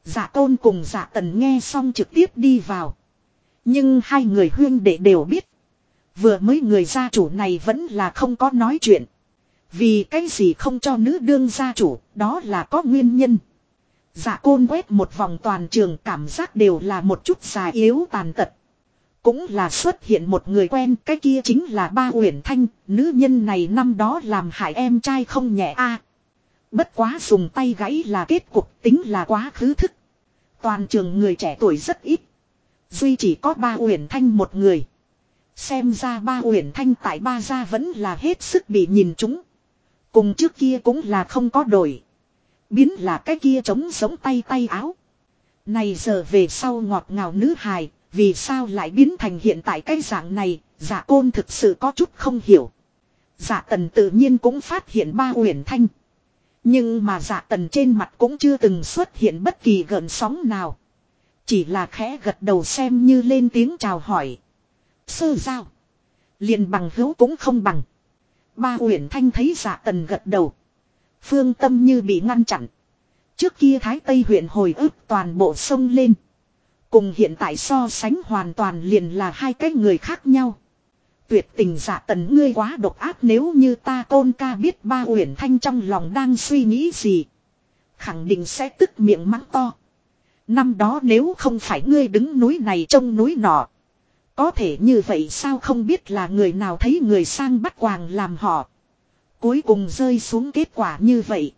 Dạ tôn cùng dạ tần nghe xong trực tiếp đi vào. Nhưng hai người huyên đệ đều biết. Vừa mới người gia chủ này vẫn là không có nói chuyện. Vì cái gì không cho nữ đương gia chủ, đó là có nguyên nhân. Dạ côn quét một vòng toàn trường cảm giác đều là một chút già yếu tàn tật. Cũng là xuất hiện một người quen, cái kia chính là ba Uyển Thanh, nữ nhân này năm đó làm hại em trai không nhẹ a. bất quá dùng tay gãy là kết cục tính là quá khứ thức. Toàn trường người trẻ tuổi rất ít. Duy chỉ có ba Uyển Thanh một người. Xem ra ba Uyển Thanh tại ba gia vẫn là hết sức bị nhìn chúng. Cùng trước kia cũng là không có đổi. Biến là cái kia trống giống tay tay áo. Này giờ về sau ngọt ngào nữ hài, vì sao lại biến thành hiện tại cái dạng này, giả côn thực sự có chút không hiểu. Giả tần tự nhiên cũng phát hiện ba uyển thanh. Nhưng mà giả tần trên mặt cũng chưa từng xuất hiện bất kỳ gợn sóng nào. Chỉ là khẽ gật đầu xem như lên tiếng chào hỏi. Sơ giao. liền bằng hữu cũng không bằng. Ba uyển thanh thấy giả tần gật đầu. Phương tâm như bị ngăn chặn. Trước kia Thái Tây huyện hồi ức toàn bộ sông lên. Cùng hiện tại so sánh hoàn toàn liền là hai cái người khác nhau. Tuyệt tình giả tần ngươi quá độc ác nếu như ta tôn ca biết ba uyển thanh trong lòng đang suy nghĩ gì. Khẳng định sẽ tức miệng mắng to. Năm đó nếu không phải ngươi đứng núi này trông núi nọ. Có thể như vậy sao không biết là người nào thấy người sang bắt quàng làm họ. Cuối cùng rơi xuống kết quả như vậy.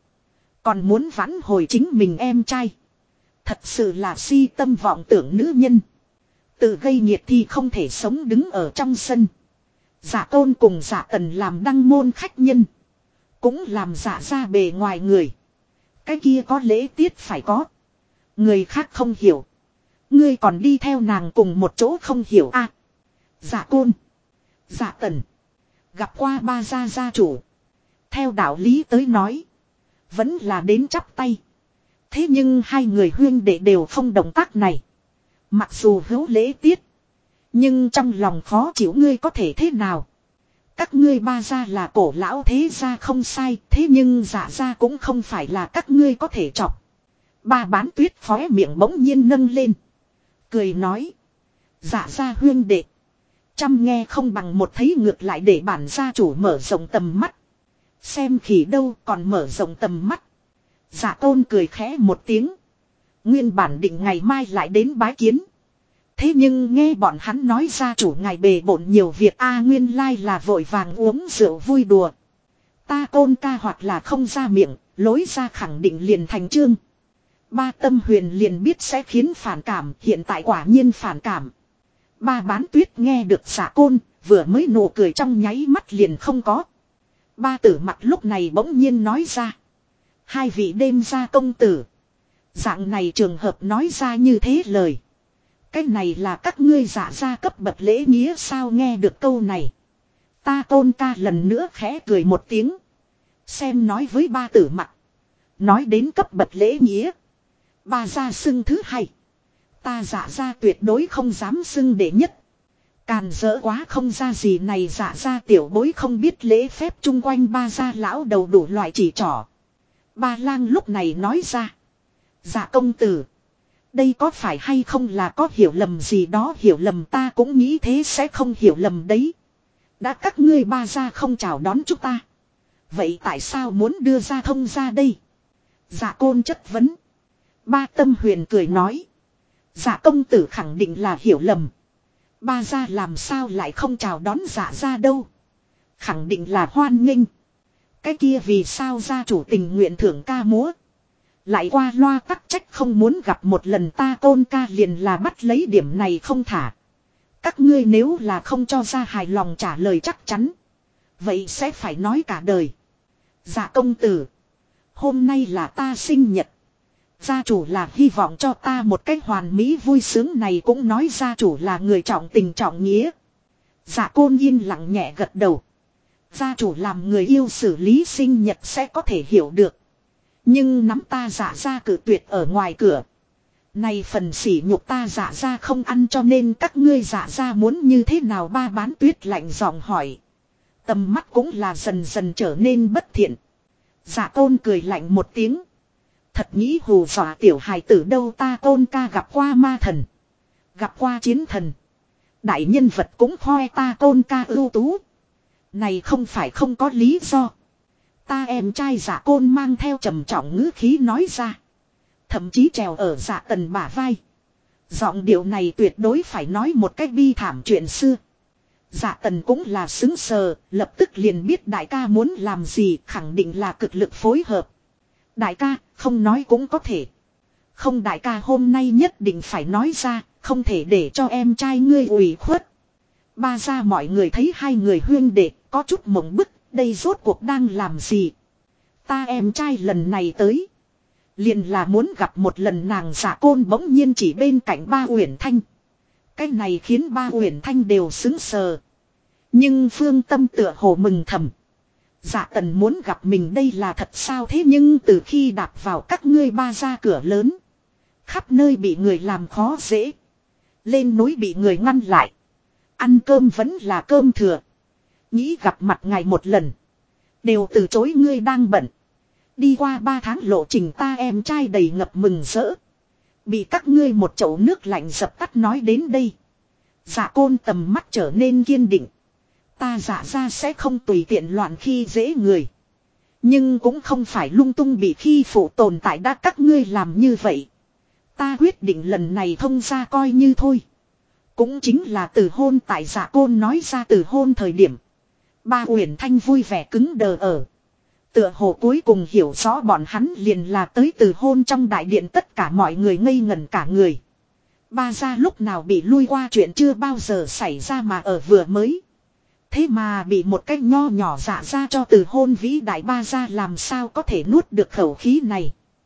Còn muốn vãn hồi chính mình em trai. Thật sự là si tâm vọng tưởng nữ nhân. Tự gây nhiệt thì không thể sống đứng ở trong sân. Giả tôn cùng giả tần làm đăng môn khách nhân. Cũng làm giả ra bề ngoài người. Cái kia có lễ tiết phải có. Người khác không hiểu. Ngươi còn đi theo nàng cùng một chỗ không hiểu a à, Giả côn. Giả tần. Gặp qua ba gia gia chủ. Theo đạo lý tới nói. Vẫn là đến chắp tay. Thế nhưng hai người huyên đệ đều không động tác này. Mặc dù hữu lễ tiết. Nhưng trong lòng khó chịu ngươi có thể thế nào. Các ngươi ba gia là cổ lão thế gia không sai. Thế nhưng giả gia cũng không phải là các ngươi có thể chọc. Ba bán tuyết khóe miệng bỗng nhiên nâng lên. Cười nói. Giả gia huyên đệ. Chăm nghe không bằng một thấy ngược lại để bản gia chủ mở rộng tầm mắt. Xem khỉ đâu còn mở rộng tầm mắt. Giả tôn cười khẽ một tiếng. Nguyên bản định ngày mai lại đến bái kiến. Thế nhưng nghe bọn hắn nói ra chủ ngài bề bộn nhiều việc a nguyên lai là vội vàng uống rượu vui đùa. Ta tôn ca hoặc là không ra miệng, lối ra khẳng định liền thành trương. Ba tâm huyền liền biết sẽ khiến phản cảm, hiện tại quả nhiên phản cảm. Ba bán tuyết nghe được giả côn, vừa mới nụ cười trong nháy mắt liền không có. Ba tử mặt lúc này bỗng nhiên nói ra. Hai vị đêm ra công tử. Dạng này trường hợp nói ra như thế lời. Cái này là các ngươi giả ra cấp bậc lễ nghĩa sao nghe được câu này. Ta tôn ca lần nữa khẽ cười một tiếng. Xem nói với ba tử mặt. Nói đến cấp bậc lễ nghĩa. Ba ra xưng thứ hai. Ta giả ra tuyệt đối không dám xưng đệ nhất. Càn dỡ quá không ra gì này giả ra tiểu bối không biết lễ phép chung quanh ba gia lão đầu đủ loại chỉ trỏ. Ba lang lúc này nói ra. Dạ công tử. Đây có phải hay không là có hiểu lầm gì đó hiểu lầm ta cũng nghĩ thế sẽ không hiểu lầm đấy. Đã các ngươi ba gia không chào đón chúng ta. Vậy tại sao muốn đưa ra thông ra đây? Dạ côn chất vấn. Ba tâm huyền cười nói. Dạ công tử khẳng định là hiểu lầm. Ba gia làm sao lại không chào đón dạ ra đâu. Khẳng định là hoan nghênh. Cái kia vì sao gia chủ tình nguyện thưởng ca múa. Lại qua loa tắc trách không muốn gặp một lần ta tôn ca liền là bắt lấy điểm này không thả. Các ngươi nếu là không cho ra hài lòng trả lời chắc chắn. Vậy sẽ phải nói cả đời. Dạ công tử. Hôm nay là ta sinh nhật. Gia chủ là hy vọng cho ta một cách hoàn mỹ, vui sướng này cũng nói gia chủ là người trọng tình trọng nghĩa. Dạ côn yên lặng nhẹ gật đầu. Gia chủ làm người yêu xử lý sinh nhật sẽ có thể hiểu được. Nhưng nắm ta giả ra cử tuyệt ở ngoài cửa. Này phần sỉ nhục ta giả ra không ăn cho nên các ngươi giả ra muốn như thế nào ba bán tuyết lạnh giọng hỏi. Tầm mắt cũng là dần dần trở nên bất thiện. Giả tôn cười lạnh một tiếng. Thật nghĩ hù dọa tiểu hài tử đâu ta tôn ca gặp qua ma thần. Gặp qua chiến thần. Đại nhân vật cũng khoe ta tôn ca ưu tú. Này không phải không có lý do. Ta em trai giả côn mang theo trầm trọng ngữ khí nói ra. Thậm chí trèo ở giả tần bả vai. Giọng điệu này tuyệt đối phải nói một cách bi thảm chuyện xưa. Dạ tần cũng là xứng sờ, lập tức liền biết đại ca muốn làm gì, khẳng định là cực lực phối hợp. Đại ca, không nói cũng có thể. Không đại ca hôm nay nhất định phải nói ra, không thể để cho em trai ngươi ủy khuất. Ba ra mọi người thấy hai người huyên đệ, có chút mộng bức, đây rốt cuộc đang làm gì. Ta em trai lần này tới. Liền là muốn gặp một lần nàng giả côn bỗng nhiên chỉ bên cạnh ba uyển thanh. Cái này khiến ba uyển thanh đều xứng sờ. Nhưng phương tâm tựa hồ mừng thầm. Dạ tần muốn gặp mình đây là thật sao thế nhưng từ khi đạp vào các ngươi ba ra cửa lớn. Khắp nơi bị người làm khó dễ. Lên núi bị người ngăn lại. Ăn cơm vẫn là cơm thừa. Nghĩ gặp mặt ngài một lần. Đều từ chối ngươi đang bận. Đi qua ba tháng lộ trình ta em trai đầy ngập mừng rỡ. Bị các ngươi một chậu nước lạnh dập tắt nói đến đây. Dạ côn tầm mắt trở nên kiên định. Ta giả ra sẽ không tùy tiện loạn khi dễ người. Nhưng cũng không phải lung tung bị khi phụ tồn tại đã các ngươi làm như vậy. Ta quyết định lần này thông ra coi như thôi. Cũng chính là từ hôn tại giả dạ côn nói ra từ hôn thời điểm. Ba Uyển Thanh vui vẻ cứng đờ ở. Tựa hồ cuối cùng hiểu rõ bọn hắn liền là tới từ hôn trong đại điện tất cả mọi người ngây ngẩn cả người. Ba ra lúc nào bị lui qua chuyện chưa bao giờ xảy ra mà ở vừa mới. Thế mà bị một cái nho nhỏ dạ ra cho từ hôn vĩ đại ba ra làm sao có thể nuốt được khẩu khí này.